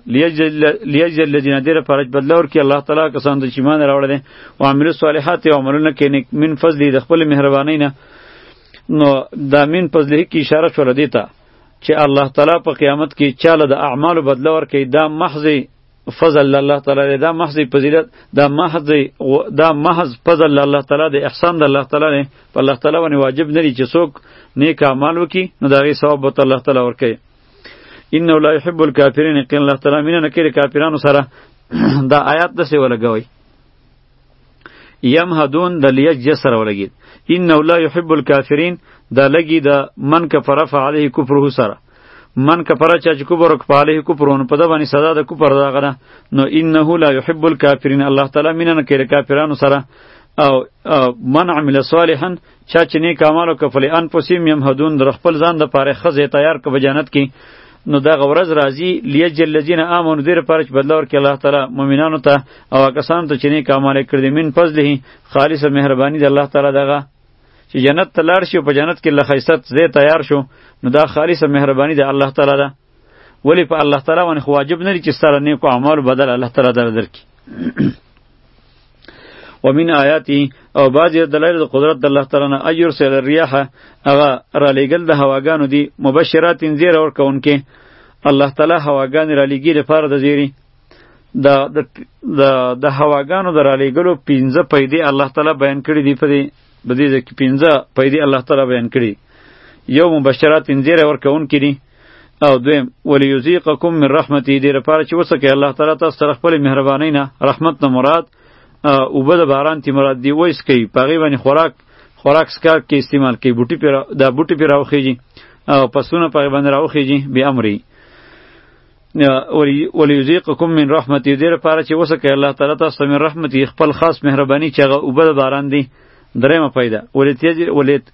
لیج الذین دیر پر بدل ور کی الله تعالی کسان د چیمان راوړل او عامل صالحات او عملونه کې نیک من فضل د خپل مهرباني نه نو دا من فضل کی اشاره شول دیتا چې الله تعالی په قیامت کې چاله د اعمال بدل ور کی دا محض فضل الله تعالی دی دا محض فضیلت دا محض دا محض فضل الله تعالی دی احسان د الله تعالی دی په الله تعالی باندې واجب نه دی چې څوک نیک اعمال وکي نو دا غي ثواب به الله تعالی ورکړي انه لا يحب الكافرین یقینا الله تعالی مینه نه کوي کافرانو سره دا آیات د څه ولګوي یمهدون د لیج جس سره ولګید انه لا یحب الکافرین دا لګی د من کفر فعلیه کفره سره من کفر چا چې کفر وک پاله کفر ون په د باندې سزا د کفر دا غره نو انه لا یحب الکافرین الله تعالی مینه نه کوي کافرانو سره او من عمل صالحا چا چې نیک اعمال وکړه فلانفسهم یمهدون د خپل ځان د پاره ښځې تیار کړه په جنت کې نو دا غورز راځي لیجل الذین آمنوا دیر پرچ بدل ورکړي الله تعالی مؤمنانو ته او کسان ته چې نیک اعمال کړی دي من فضله خالص مهربانی د الله تعالی دغه چې جنت ته لاړ شي او په جنت کې لخیست زی تیار شو نو دا خالص مهربانی د الله تعالی ده ولی په الله تعالی باندې خو واجب نه دی چې ستاره نیکو اعمال بدل الله تعالی در درکړي ومن آیاتی او بعضی دلایل د قدرت د الله تعالی نه ایور سیل ریاح هغه را لېږل د هواګانو دی مبشرات زیر اور کونکي الله تعالی هواګان را لېږي لپاره د زیری د د د هواګانو د را لېږلو پنځه پیدې الله تعالی بیان کړي دی په دې بدې کې پنځه پیدې الله تعالی بیان کړي یو مبشرات زیر اور کونکي دی او دویم ولیذیقکم من رحمتی دې لپاره چې وسکه الله تعالی تاسو سره خپل مهرباني نه رحمت نه مراد او بل باران تی مراد دی وایس کی پغی باندې خوراک خوراک سکار کې استعمال کی بوټي پر دا بوټي پر راوخیږي او پسونه پغی باندې راوخیږي به امرې وليذيقكم من رحمتي دې لپاره چې وسکه الله تعالی تاسو من رحمتي خپل خاص مهرباني چې هغه اوبه د باران دی درېمه پیدا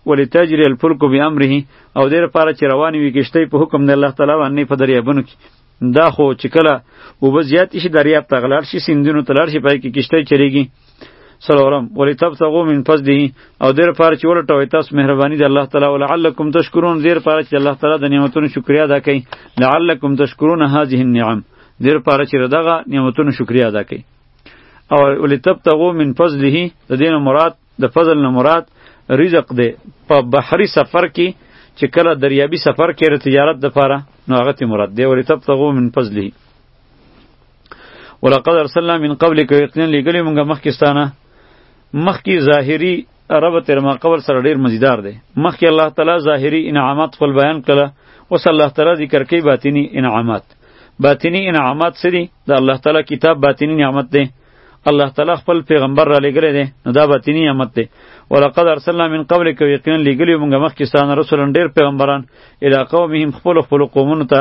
ولتجري الفلک بامره او دې لپاره چې روانې وي کشتۍ په حکم د الله تعالی باندې په دریابونو کې دا خو چې کله اوبه زیاتې شي دریاب ته غلاړ شي سیندونو ته لاړ شي پای کې کشتۍ چلیږي سلورم ولی تبتغو من فضله او دیر پاره چې ولټوي تاسو مهرباني د الله تعالی ولعلکم تشکرون دیر پاره چې الله تعالی د نعمتونو شکریا ادا کړئ لعلکم تشکرون هذه النعم دیر پاره چې دغه نعمتونو شکریا ادا کړئ او ولی تبتغو من فضله د دین مراد د فضل نه مراد رزق دی په بحری سفر کې چې کله دریابي سفر کې تجارت د پاره نو هغه ته مراد دی ولی تبتغو من فضله ولقد ارسلنا من قبلک یقینا لګلی مونږه مخکې ستانه مخکې ظاهری رب تر ما قبل سره ډیر مزیدار دی مخکې الله تعالی ظاهری انعامات خپل بیان کړه اوس الله تعالی ذکر کوي باطینی انعامات باطینی انعامات سری د الله تعالی کتاب باطینی نعمت دی الله تعالی خپل پیغمبر را لګره دی نو دا باطینی نعمت دی ولقد ارسلنا من قبل کو یقینا لګلی مونږه مخکې ستانه رسولان ډیر پیغمبران الی قومهم خپل خپل قومونو ته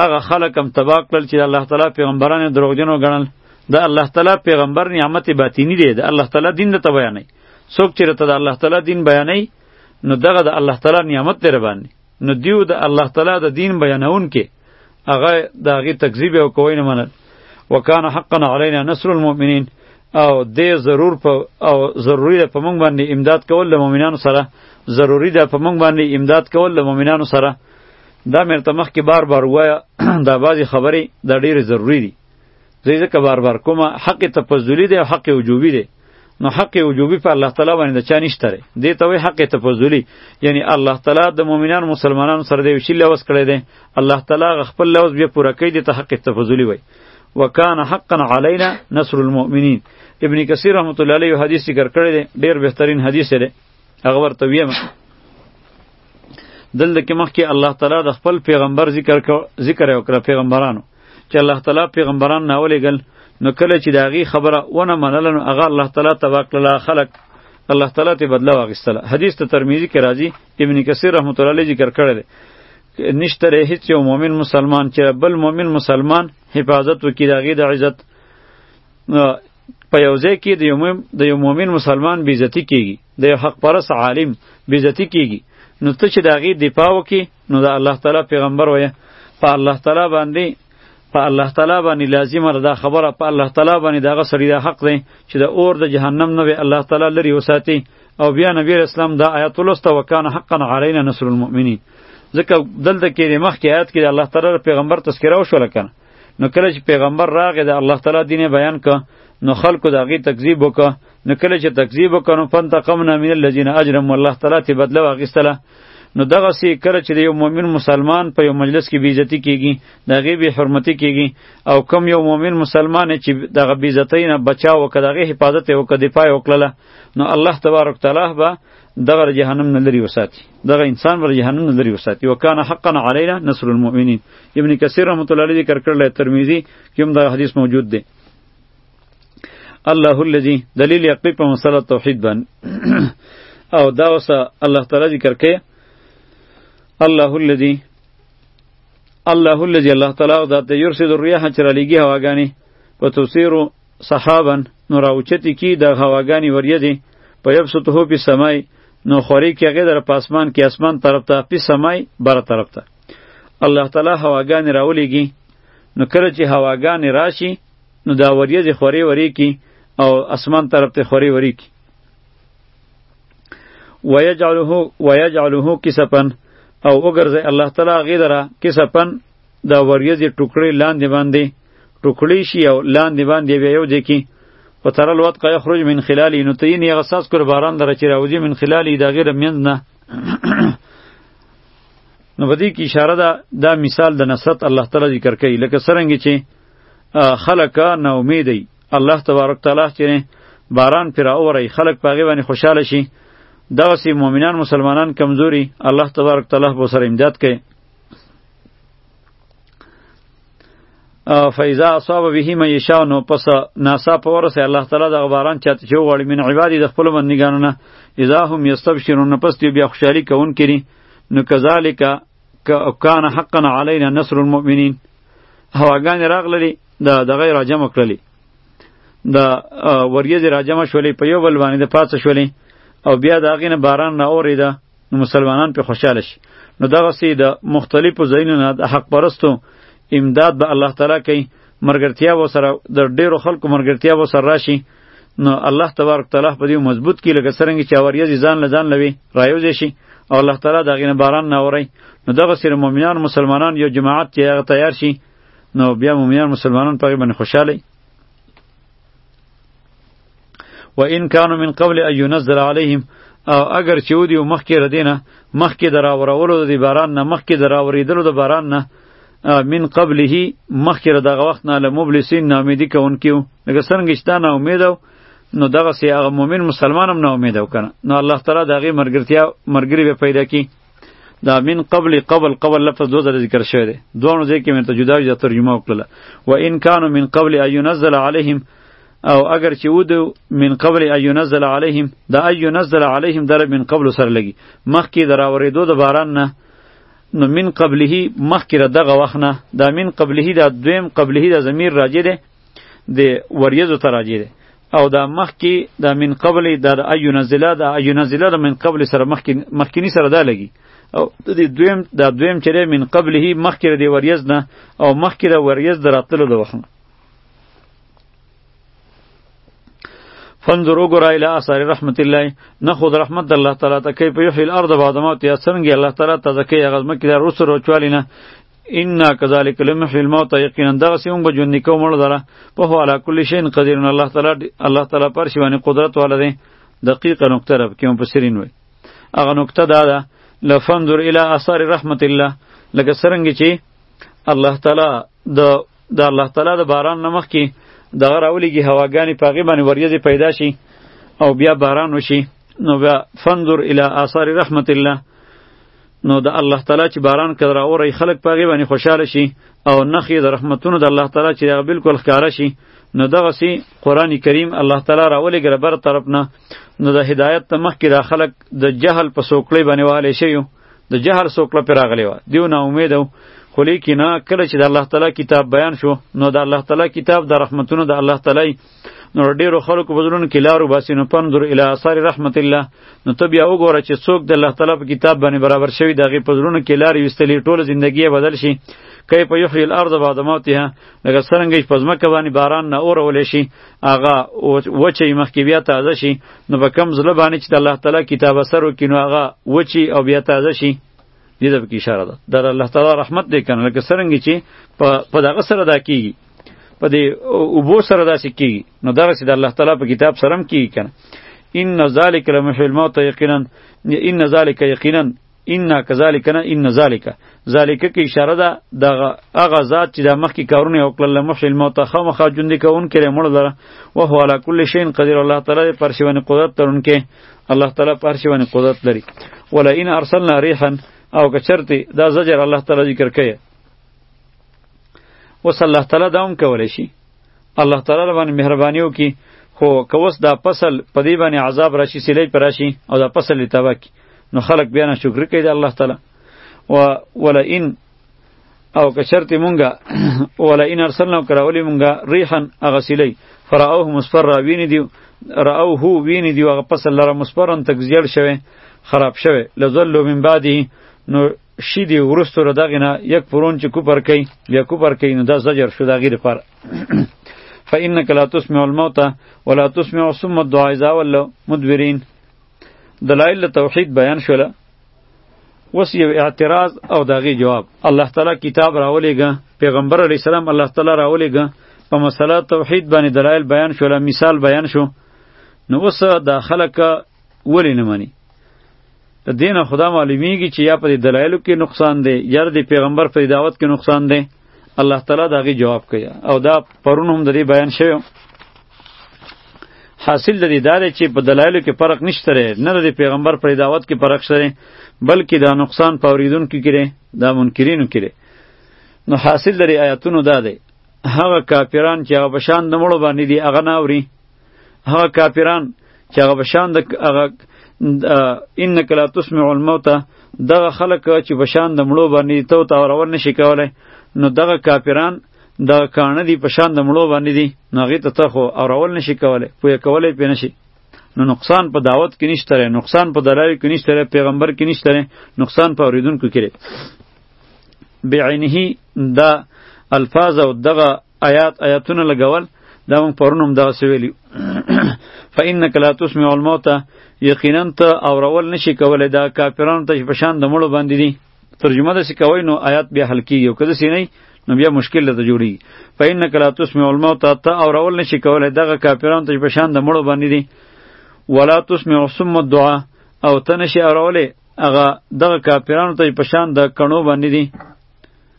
هغه خلک هم تبا کړل چې الله تعالی پیغمبرانو دروغجنو ګڼل د الله تعالی پیغمبر نعمت باطینی دی د الله تعالی دین د بیانې څوک چې ته د الله تعالی دین بیانې نو دغه د الله تعالی نعمت دی باندې نو دیو د الله تعالی د دین بیانون کې هغه د هغه تکذیب او کوی نه منل وکانه حقا علینا نصر المؤمنین او دې ضرور په او ضروری ده په مونږ باندې امداد کول د مؤمنانو سره ضروری ده په مونږ باندې امداد کول د مؤمنانو سره دا مې ته مخکې بار بار وایه دا بعضې خبرې دا ډېرې ضروري دي زه یې ځکه بار بار کومه حق تفضلي دی او حق وجوبي دی نو حق وجوبي په الله تعالی باندې د چا نشته دی دې ته وایي حق تفضلي یعنی الله تعالی د مؤمنانو مسلمانانو سره د یو شي لوظ کړی دی الله تعالی خپل لوظ بیا پوره کوي دې ته حق تفضلي وایي وکان حقا علینا نصر المؤمنین ابن کثیر رحمت الله علیه حدیث ذکر کړی دی ډیر بهترین حدیث دی هغه ورته ویم دلته کې مخکې الله تعالی د خپل پیغمبر ذکر ذکر وکړه پیغمبرانو چې الله تعالی پیغمبران نه ولېګل نو کله چې داغي خبره ونه منل نو هغه الله تعالی تبارک الله خلق الله تعالی ته بدلا واغستله حدیث ته ترمذی کې راځي ابن کثیر رحمت الله علیه ذکر کړی دی نشته ری هیڅ یو مؤمن مسلمان چې بل مؤمن مسلمان حفاظت وکړي داغي د عزت په یوځای کې د یو مؤمن مسلمان بیزتی کیږي د یو حق پرس عالم بیزتی کیږي نو ته چې داغي دفاع وکي نو د الله تعالی پیغمبر وایه په الله تعالی باندې په الله تعالی باندې لازمه ده دا خبره په الله تعالی باندې دغه سړی د حق دی چې د اور د جهنم نه به الله تعالی لري وساتي او بیا نبی اسلام دا آیات ولسته وکانه حقا علینا نصر المؤمنین ځکه دلته کې د مخکې آیات کې د الله تعالی پیغمبر تذکره وشول کنه نو کله چې پیغمبر راغی د الله تعالی دین بیان ک نو خلکو دغه تکذیب وک نو کله چې تکذیب وکړو فنتقمنا من الذين اجرموا الله تعالی ته بدله واغستله نو دغه سی کله چې یو مؤمن مسلمان په یو مجلس کې بیزتی کیږي دغه به حرمتی کیږي او کم یو مؤمن مسلمان چې دغه بیزتی نه بچاو او دغه حفاظت او دفاع وکړه نو الله تبارک تعالی به دغه جهنم نه لري وساتي دغه انسان ور جهنم نه لري وساتي وکانه حقا علینا نصر المؤمنین ابن کثیر رحمۃ اللہ علیہ ذکر کړل ترمذی کوم دا حدیث موجود دی الله الذي دلیل عقلی په مسله توحید باندې او دا اوس الله تعالی ذکر کوي الله الذي الله الذي الله تعالی او ذات یرسد الرياح چر لګي هواګانی په تفسیر صحابن نو راوچتی کی د هواګانی وریدي په یبسطه په سمای نو خوری کې هغه در پاسمان کې اسمان طرف ته په سمای بر طرف ته الله تعالی هواګانی راولېږي نو کله چې هواګانی راشي نو دا وریځې خورې ورې کی او اسمان طرف ته خورې ورې کی ويجعله ويجعله کسفن او وګرځي الله تعالی غیدره کسفن دا وریځې ټوکړې لاندې باندې ټوکړې شي او لاندې باندې بیا یو ځکه وتر الوت قا یخرج من خلالی نو تین یغه ساس کر باران دره چې راوځي من خلالی دا غیر منځ نه نو بدی کی اشاره ده دا مثال د نصرت الله تعالی ذکر کوي لکه سرنګ چې خلک نا امید ای الله تبارک تعالی چې باران پر اوري خلک پاغي باندې خوشاله شي دا وسی مؤمنان مسلمانان کمزوري الله تبارک تعالی به سره امداد کوي فیضا اصاب به من یشاء نو پس ناسا په ورسه الله تعالی د باران چاته چې وغواړي من عبادی د خپل بندګانو نه اذا هم یستبشرون پس دی بیا خوشحالي کوون کړي نو کذالک کان حقا علینا نصر المؤمنین هواګان راغللی د دغه راجم کړلی د وریځ راجم شولې په یو بل باندې د پاتې شولې او بیا د هغې نه باران نه اورېده نو مسلمانان په خوشاله شي نو دغه سي د مختلفو ځایونو نه د حق پرستو امداد به الله تعالی کوي مرګرتیا و سره د ډیرو خلکو مرګرتیا و سره راشي نو الله تبارک تعالی په دې مضبوط کې لکه سرنګ چې اوریځي ځان له ځان لوي رايوځي شي او الله تعالی دا غینه باران نه اوري نو دغه سره مؤمنان مسلمانان یو جماعت چې هغه تیار شي نو بیا مؤمنان مسلمانان په باندې خوشاله و ان کانوا من قبل ان ينزل عليهم او اگر چې ودی مخکې ردینه مخکې دراورولو د باران نه مخکې دراوریدلو د باران نه من قبله مخکې را دغه وخت نه له مبلسین ناامیدي کوونکي وو لکه څرنګه چې دا ناامید او نو دغه سی هغه مؤمن مسلمان هم ناامید او کنه نو الله تعالی د هغې مرګرتیا مرګري به پیدا کی دا من قبل قبل قبل لفظ دوه ځله ذکر شوی دی دوه ځای کې مې ته جدا جدا ترجمه وکړله و ان کانوا من قبل ان ينزل عليهم او اگر چې ود من قبل ان ينزل عليهم دا ان ينزل عليهم در من قبل سره لګي مخکې دراورېدو د باران نه نو من قبله مخکې را دغه وخت نه دا من قبله دا دویم قبله دا ضمیر راجع دی د وریځو ته راجع دی او دا مخکې دا من قبل دا د ایو نزله دا ایو نزله د من قبل سره مخکې مخکینی سره دا لګي او د دې دویم دا دویم چې من قبله مخکې د وریځ نه او مخکې د وریځ دراتلو د وخت نه فنظر وګوره الی اثر رحمت الله نه خود رحمت د الله تعالی ته کوي په یحیی الارض بعد موت یا څنګه الله تعالی ته ځکه هغه ځمکې د روسر وچوالی نه انا کذالک لمحی الموت یقینا دغه سیون به ژوند نکو مړ دره په هو علا کل شین قدیر الله تعالی الله تعالی پر شی باندې قدرت والا دی دقیقه نقطه رب کوم په سرین وای هغه نقطه دا ده لفنظر الی اثر رحمت الله لکه سرنګ چې الله تعالی د د الله تعالی د باران نه مخکې دغه راولیږي هواګانې په هغې باندې وریځې پیدا شي او بیا باران وشي نو بیا فنظر الی آثار رحمت الله نو د الله تعالی چې باران کړه راوري خلک په هغې باندې خوشحاله شي او نښې د رحمتونو د الله تعالی چې هغه بالکل ښکاره شي نو دغه سی قران کریم الله تعالی راولې ګره بر طرف نه نو د هدایت ته مخکې دا خلک د جهل په سوکړې باندې والي شي د جهر سوکړه پر راغلی و دیو نا امید و خو لیکنه کله چې د الله تعالی کتاب بیان شو نو د الله تعالی کتاب د رحمتونو د الله تعالی نو ډیرو خلکو په زړونو کې لارو باسي نو پندر الی اثار رحمت الله نو ته بیا وګوره چې څوک د الله تعالی په کتاب باندې برابر شوی دغه په زړونو کې لارې وستلې ټوله زندگی بدل شي کیف یحیی الارض بعد موتها لکه څرنګه چې په ځمکه باندې باران نه اورولی شي هغه وچې مخکې بیا تازه شي نو په کم زړه باندې چې د الله تعالی کتاب اثر وکړي نو هغه وچې او بیا تازه شي دې ته پکې اشاره ده د الله تعالی رحمت دی کنه لکه څرنګه چې په دغه سره دا کیږي په دې اوبو سره داسې کیږي نو دغسې د الله تعالی په کتاب سره هم کیږي کنه ان ذلک لمحی الموت یقینا ان ذلک یقینا ان کذالک نه ان ذالک ذالک کی اشاره ده د هغه ذات چې د مخکې کارونه وکړل له مخې الموت خامخا ژوند کون کړي مړ لره او هو علی کل شی قدیر الله تعالی پر شی باندې قدرت ترونکې الله تعالی پر شی باندې قدرت لري ولا ان ارسلنا ریحا او که چرته دا زجر الله تعالی ذکر کوي وصلی الله تعالی دا هم کولی شي الله تعالی له باندې مهرباني وکړي خو که اوس دا فصل په دې باندې عذاب راشي سیلۍ پر راشي او دا فصل یې تباه کړي نو خلک بیا نه شکر کوي د الله تعالی و ولئن او که شرط مونږه ولئن ارسلنا کراولی مونږه ریحا هغه سیلۍ فرأوه مصفر را ویني دي رأوه ویني دي هغه فصل لره مصفرا تکزیړ شوی خراب شوی لذلو من بعده نو شي دی ورستو له دغې نه یک پرون چې کوپر کوي بیا کوپر کوي نو دا زجر شو د هغې لپاره فانک لا تسمع الموت ولا تسمع ثم الدعاء اذا ولوا مدبرین دلایل توحید بیان شول وس یو اعتراض او داغي جواب الله تعالی کتاب راولېګه پیغمبر علی السلام الله تعالی راولېګه په مسله توحید باندې دلایل بیان شول مثال بیان شو نو وس دا خلک ولې نه مني د دینه خدا معلومیږي چې یا په دلایلو کې نقصان دی یا د پیغمبر په دعوت کې نقصان دی الله تعالی دا غي جواب کوي او دا پرون هم د دې بیان شوی حاصل د دې دار چې په دلایلو کې فرق نشته لري نه د پیغمبر پر دعوت کې فرق شته بلکې دا نقصان په اوریدونکو کې دا منکرینو کې نو حاصل د آیاتونو دا دی هغه کافران چې هغه بشان د مړو باندې دی هغه نه اوري هغه کافران چې هغه بشان د هغه انک لا تسمع الموت دغه خلک چې بشان د مړو باندې تو تا ورول نشي کولای نو دغه کافران دغه کانه دی پشان د مړو باندې دی نو هغه ته تخو او راول نشي کولای پوی کولای پې نشي نو نقصان په دعوت کې نشته نقصان په دلایل کې نشته پیغمبر کې نشته نقصان په اوریدونکو کې بعینه دا الفاظ او دغه آیات آیاتونه لګول دا مونږ پرون هم دغسې ویلي فانک لا تسمع الموت یقینا ته اورول نشي کولی دا کافرانو ته چې په شان د مړو باندې دي ترجمه داسې کوئ نو آیات بیا حل کېږي او که داسې نه نو بیا مشکل ته جوړیږي فانک لا تسمع الموت ته اورول نشي کولی دغه کافرانو ته چې په شان د مړو باندې دي ولا تسمع صم الدعا او ته نشي اورولې هغه دغه کافرانو ته چې په شان د کڼو باندې دي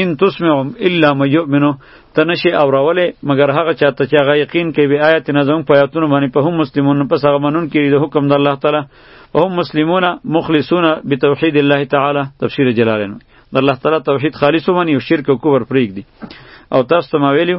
ان تسمعهم الا من یؤمنو ته نشي اورولې مګر هغه چاته چې هغه یقین کوي به آیات نه زموږ په آیاتونو باندې په هم مسلمانونو پس هغه منون کړي د حکم د الله تعالی او هم مسلمون مخلصون بتوحید الله تعالی تفسیر جلالین د الله تعالی توحید خالص ومني او شرک او کفر پرېږدي او تاسو ته ما ویلو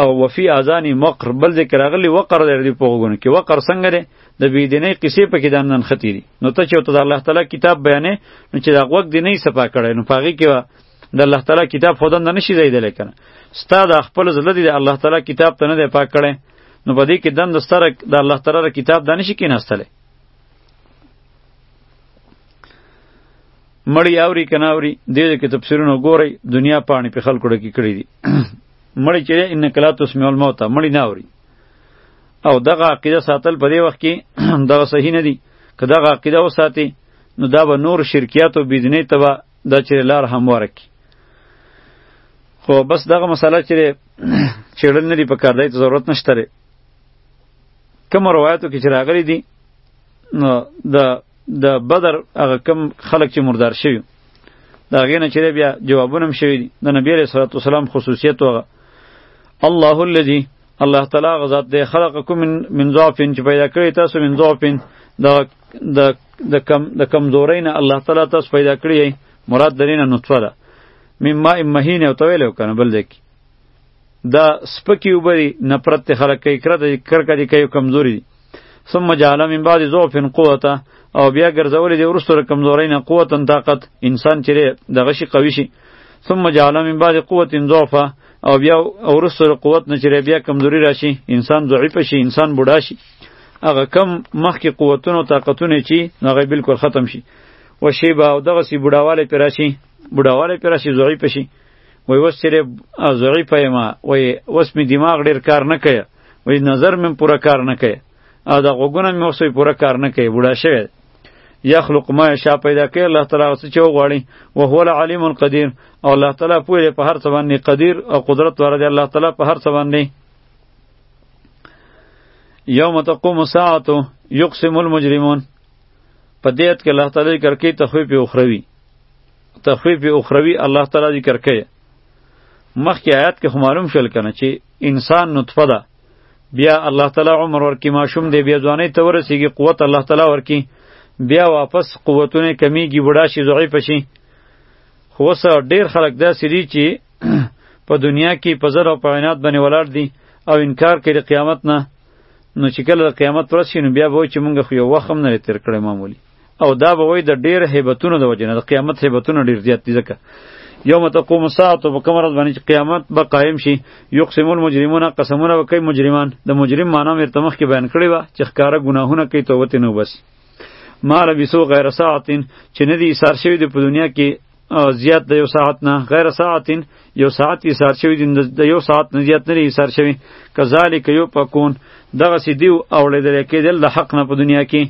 او وفي اذان مقر بل ذکر اغلی وقر در دی پوغونه کې وقر څنګه دی د بی دیني قصې په کې دانن ختی دي نو ته چې ته الله تعالی کتاب بیانې نو چې دا غوږ دی نه صفا کړي نو پاږي کې د الله تعالی کتاب خودن نه شي زیدل کنه ستا د خپل زړه دی د الله تعالی کتاب ته نه دی پاک کړي نو په دې کې دند سترک د الله تعالی کتاب دانه شي کې نه مړی اوري کنه اوري دې کې تفسیرونه ګوري دنیا پانی په خلکو ډکی کړی دي مړی چې ان کلا تسمع الموت مړی نه اوري او دغه عقیده ساتل په دې وخت کې دغه صحیح نه دي که دغه عقیده وساتي نو دا به نور شرکیات او بيدینه ته به د چیر لار همواره کی خو بس دغه مسله چې چیړل نه دی په کار دی ته ضرورت نشته لري کوم روایتو کې چې راغلي دي نو د د بدر هغه کم خلک چې مردار شوی دا غینه چې بیا جوابونه هم شوی د نبی علیہ الصلوۃ والسلام خصوصیت وغه الله الذی الله تعالی غزاد دی خلقکم من من ضعف چې پیدا کړی تاسو من ضعف د د د کم د کمزورۍ نه الله تعالی تاسو پیدا کړی مراد درینه نطفه ده مما مهین او تویل وکنه بل ځکه دا سپکی وبري نفرت ته خلق کوي کړه د کرکه دي کوي کمزوري دي ثم جعل من بعد ضعف قوته او بیا ګرځولې دي ورسره کمزوري نه قوت طاقت انسان چیرې دغه شي قوي شي ثم جعل من بعد قوت ضعفا او بیا ورسره قوت نه چیرې بیا کمزوري راشي انسان ضعیف شي انسان بوډا شي هغه کم مخکې قوتونه او طاقتونه چې هغه بالکل ختم شي و شیبه او دغه سی بډاواله پیراشي بډاواله پیراشي زوی پشي وای اوس چیرې ضعیفه یم وای اوس مې دماغ ډیر کار نه کوي وای نظر مې پوره کار نه کوي او د غوږونه مې اوس پوره کار نه کوي بوډا شوی یخلق ما یشا پیدا کوي الله تعالی اوس چې وغواړي او هو العلیم القدیر او الله تعالی پوهه په هر څه باندې قدیر او قدرت ور دی الله تعالی په هر څه باندې یوم تقوم الساعه یقسم المجرمون په دیت کې الله تعالی کرکی تخویف او خروی تخفیف اخروی الله تعالی ذکر کوي مخکې آیات کې خو معلوم شول کنه چې انسان نطفه ده بیا الله تعالی عمر ورکی ماشوم دی بیا ځواني ته ورسیږي قوت الله تعالی ورکی بیا واپس قوتونه کمیږي وډا شي ضعیف شي خو اوس ډیر خلک داسې دي چې په دنیا کې په زر او په عینات باندې ولاړ دي او انکار کوي د قیامت نه نو چې کله د قیامت ورځ شي نو بیا به وایي چې مونږ خو یو وخت هم نه تېر کړی معمولي او دا به وای د ډیر هیبتونو د وجنه د قیامت هیبتونه ډیر زیات دي ځکه یوم تقوم الساعه په کوم ورځ باندې قیامت به قائم شي یقسم المجرمون قسمونه وکي مجرمان د مجرم معنی مرته مخ کې بیان کړی و چې ښکارا ګناهونه کوي توبه نه وبس ما لبسو غیر ساعتین چې نه دی ایثار شوی د په دنیا کې زیات د یو ساعت نه غیر ساعتین یو ساعت یې سار شوی د یو ساعت نه زیات نه یې سار شوی کذالک یو پکون دغه سی دیو اوړېدل کېدل د حق نه په دنیا کې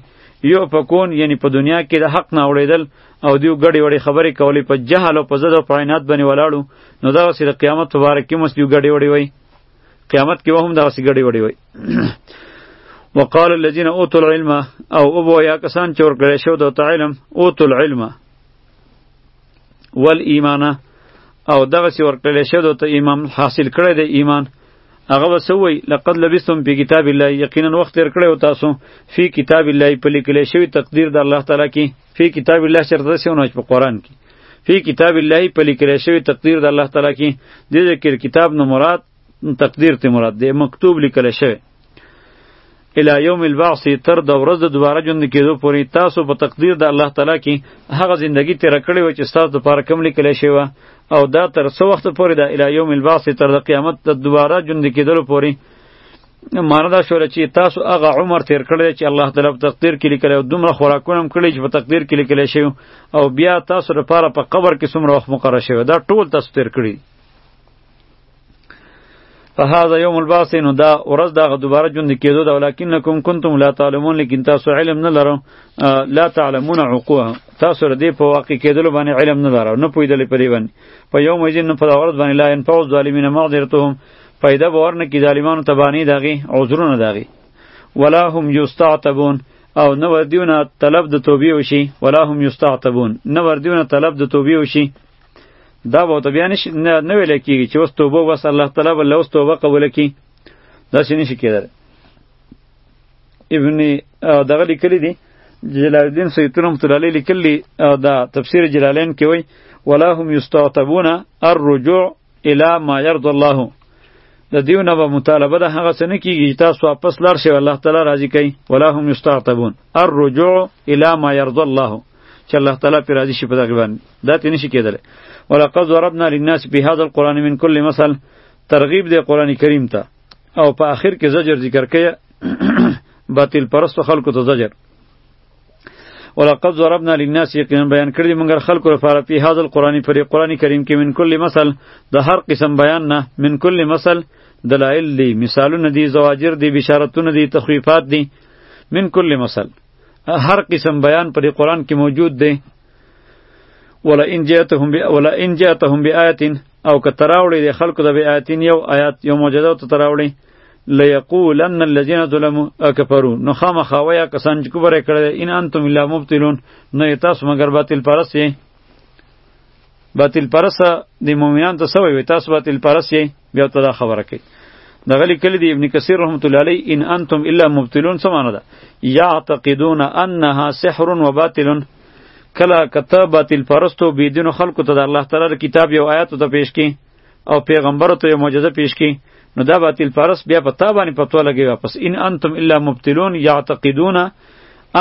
یو پکون یعنی په دنیا کې د حق نه اوړېدل او دیو ګډې وړې خبرې کولې په جهل او په زد او پاینات باندې ولاړو نو دغه سی د قیامت په باره کې مس دیو ګډې وړې وای قیامت کې به هم دغه سی ګډې وړې وای وقال الذين اوتوا العلم او ابو یا کسان چور کړی شو د علم اوتوا العلم ول ایمانه او دغه سی ورکړل شه دوی ته ایمان حاصل کړی دی ایمان هغه وسوي لقد لبستم په کتاب الله یقینا وخت تیر کړی او تاسو فی کتاب الله په لیکل شوی تقدیر د الله تعالی کې فی کتاب الله شرط ده سونه په قران کې فی کتاب الله په لیکل شوی تقدیر د الله تعالی کې د ذکر کتاب نو مراد تقدیر ته مراد دی مکتوب لیکل شوی الی یوم البعث تر د ورځ د دوباره ژوند کېدو پورې تاسو په تقدیر د الله تعالی کې هغه زندگی تیر کړې و چې تاسو د پاره کم لیکل شوی و او دا تر څو وخت پورې د الی یوم البعث تر د قیامت د دوباره ژوند کېدلو پورې معنی دا شوله چې تاسو هغه عمر تیر کړی چې الله تعالی په تقدیر کې لیکلی او دومره خوراکونه هم کړی چې په تقدیر کې لیکلی شوی او بیا تاسو لپاره په قبر کې څومره وخت مقرر شوی دا ټول تاسو تیر کړی فهذا يوم البعث نو دا ورځ دا دوباره ژوند کېدو دا ولکنکم کنتم لا تعلمون لیکن تاسو علم نه لرو لا تعلمون عقوه تاسو ردی په واقع کېدل باندې علم نه لرو نه پویدل پرې باندې په یوم یجن په ورځ باندې لا ان فوز ظالمین مغذرتهم پیدا باور نه کی ظالمانو تبانی داغي عذرونه داغي ولا هم یستعتبون او نه وردیونه طلب د توبې وشي ولا هم یستعتبون نه وردیونه طلب د توبې وشي دا به ته بیا نشي نه ویل کېږي چې اوس توبه وباسه الله تعالی به له اوس توبه قبوله کړي داسې نشي کېدلی ابن دغه لیکلی دی جلال الدین سیوطي رحمة الله علیه لیکلی دا تفسیر جلالین کې وایي ولا هم یستعتبون الرجوع الا ما يرضى الله د دیو نه به مطالبه ده هغه څه نه کیږي چې تاسو واپس لاړ شئ الله تعالی راضي کوي ولا هم یستعتبون الرجوع الی ما یرضى الله چې الله تعالی پر راضي شي په دغه باندې دا تی نشي کېدل ولقد ضربنا للناس بهذا القران من كل مثل ترغیب دی قران کریم ته او په آخر کې زجر ذکر کړي باطل پرستو خلکو ته زجر ولقد ضربنا للناس یقینا بیان کړی موږ خلکو لپاره په هاذ القرآن پر قرآن کریم کې من کل مثل د هر قسم بیان نه من کل مثل دلائل دی مثالونه دی زواجر دی بشارتونه دی تخویفات دی من کل مثل هر قسم بیان پر قرآن کې موجود دی ولا ان جاءتهم ولا ان جاءتهم بآیه او که تراوړي د خلکو د بیاتین یو آیات یو معجزه ته تراوړي ليقولن الذين ظلموا اكفروا نو خامخا ویا کسان چې کوبره کړی ان انتم الا مبتلون نه تاسو مگر باطل پرس یې باطل پرس د مؤمنان ته سوی وي تاسو باطل پرس یې بیا ته دا خبره کوي د غلی کلی دی ابن کثیر رحمت الله علیه ان انتم الا مبتلون سمانه ده یعتقدون انها سحر و باطل کله کته باطل پرستو بيدینو خلکو ته د الله تعالی کتاب یو آیات ته پیش کی او پیغمبر ته یو معجزه پیش کی نو دا باطل پرست بیا په تا باندې پتو لګي واپس ان انتم الا مبتلون یعتقدون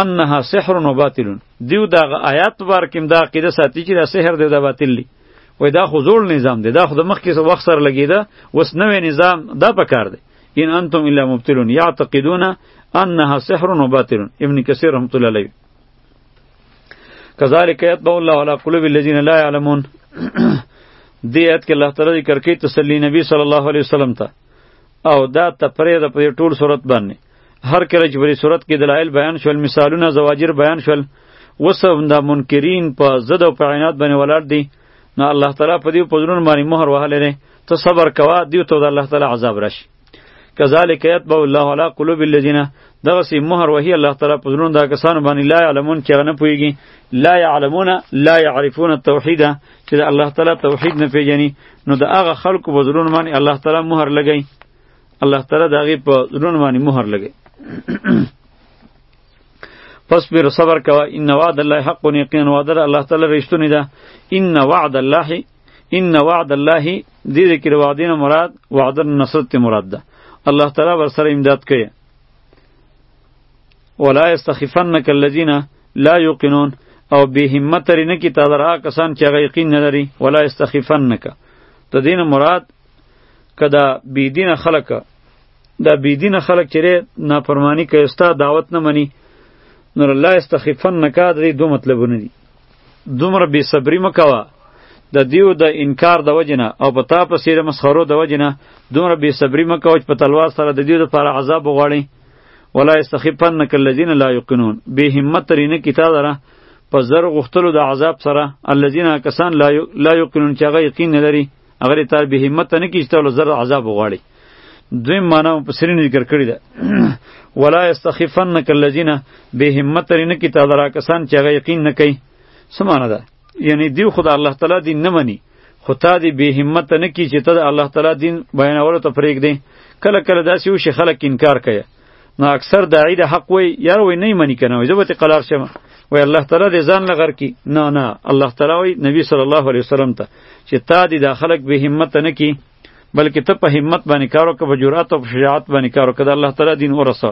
انها سحر و باطل دیو دا آیات بار کیم دا عقیده ساتي چې دا سحر دی دا باطل دی وای دا خو زوړ نظام دی دا خو د مخکې وخت سره لګیده وس نوې نظام دا پکار دی ان انتم الا مبتلون یعتقدون انها سحر و باطل ابن کثیر رحمت الله علیه کذالک یتبع الله علی قلوب الذین لا یعلمون دی ایت کې الله تعالی ذکر کوي تسلی نبی صلی الله علیه وسلم ته او دا تفریح د په ټول صورت باندې هر کله چې په صورت کې دلایل بیان شول مثالونه زواجر بیان شول وسم دا منکرین په زد او په عینات باندې ولاړ دي نو الله تعالی په دې پزرون باندې مهر وهلې ته صبر کوا دیو ته د الله تعالی عذاب راشي کذالک یتبع الله علی قلوب الذین دغه سی مهر وهی الله تعالی په زړونو دا کسانو باندې لا علمون چې نه پویږي لا يعلمون لا يعرفون التوحید چې د الله تعالی توحید نه پیژني نو د هغه خلکو په زړونو باندې الله تعالی مهر لګی الله تعالی د هغې په زړونو باندې مهر لګی پس بیر صبر کوه ان وعد الله حق یقینا وعده الله تعالی رښتونی ده ان وعد الله ان وعد الله دې دې کې وعدین مراد وعد النصر ته مراد ده الله تعالی ور سره امداد کوي ولا یستخفنک الذین لا یوقنون او به همت لري نه کی تا درا کسان چې هغه یقین نه لري ولا یستخفنک ته دین مراد کدا بی دین خلق دا بی دین خلق چیرې نافرمانی کوي ستا دعوت نه مني نور الله استخفنک دا دوه مطلبونه دي دومره بی صبری مکوه د دیو د انکار د وجنه او په تا په سیر مسخرو د وجنه دومره بی صبری مکوه چې په تلوار سره د دیو د پر عذاب وغواړي ولا استخفنک الذین لا یقنون به همت ترینه کی تا دره په زر غختلو د عذاب سره الذین کسان لا یقنون چې هغه یقین نه لري هغه دې تر به همت نه کیږي ته زر عذاب وغواړي دویم معنا په سرین ذکر کړی ده ولا یستخفنک الذین به همت نه کی تعالی را کسان چې هغه یقین نه کوي سمانه ده یعنی دیو خدای الله تعالی دین نه مني خو تا دې به همت نه کی چې ته الله تعالی دین بیانولو ته پرېږدې کله کله داسې وشي خلک انکار کوي نو اکثر داعی د حق وای یار وای نه منی کنه وای زبته قلار شمه وای الله تعالی دې ځان لغر کی نه نه الله تعالی وای نبی صلی الله علیه وسلم ته چې تا دې د خلق به همت نه کی بلکې ته په همت باندې کار وکړه په جرأت او شجاعت باندې کار وکړه د الله تعالی دین ورسه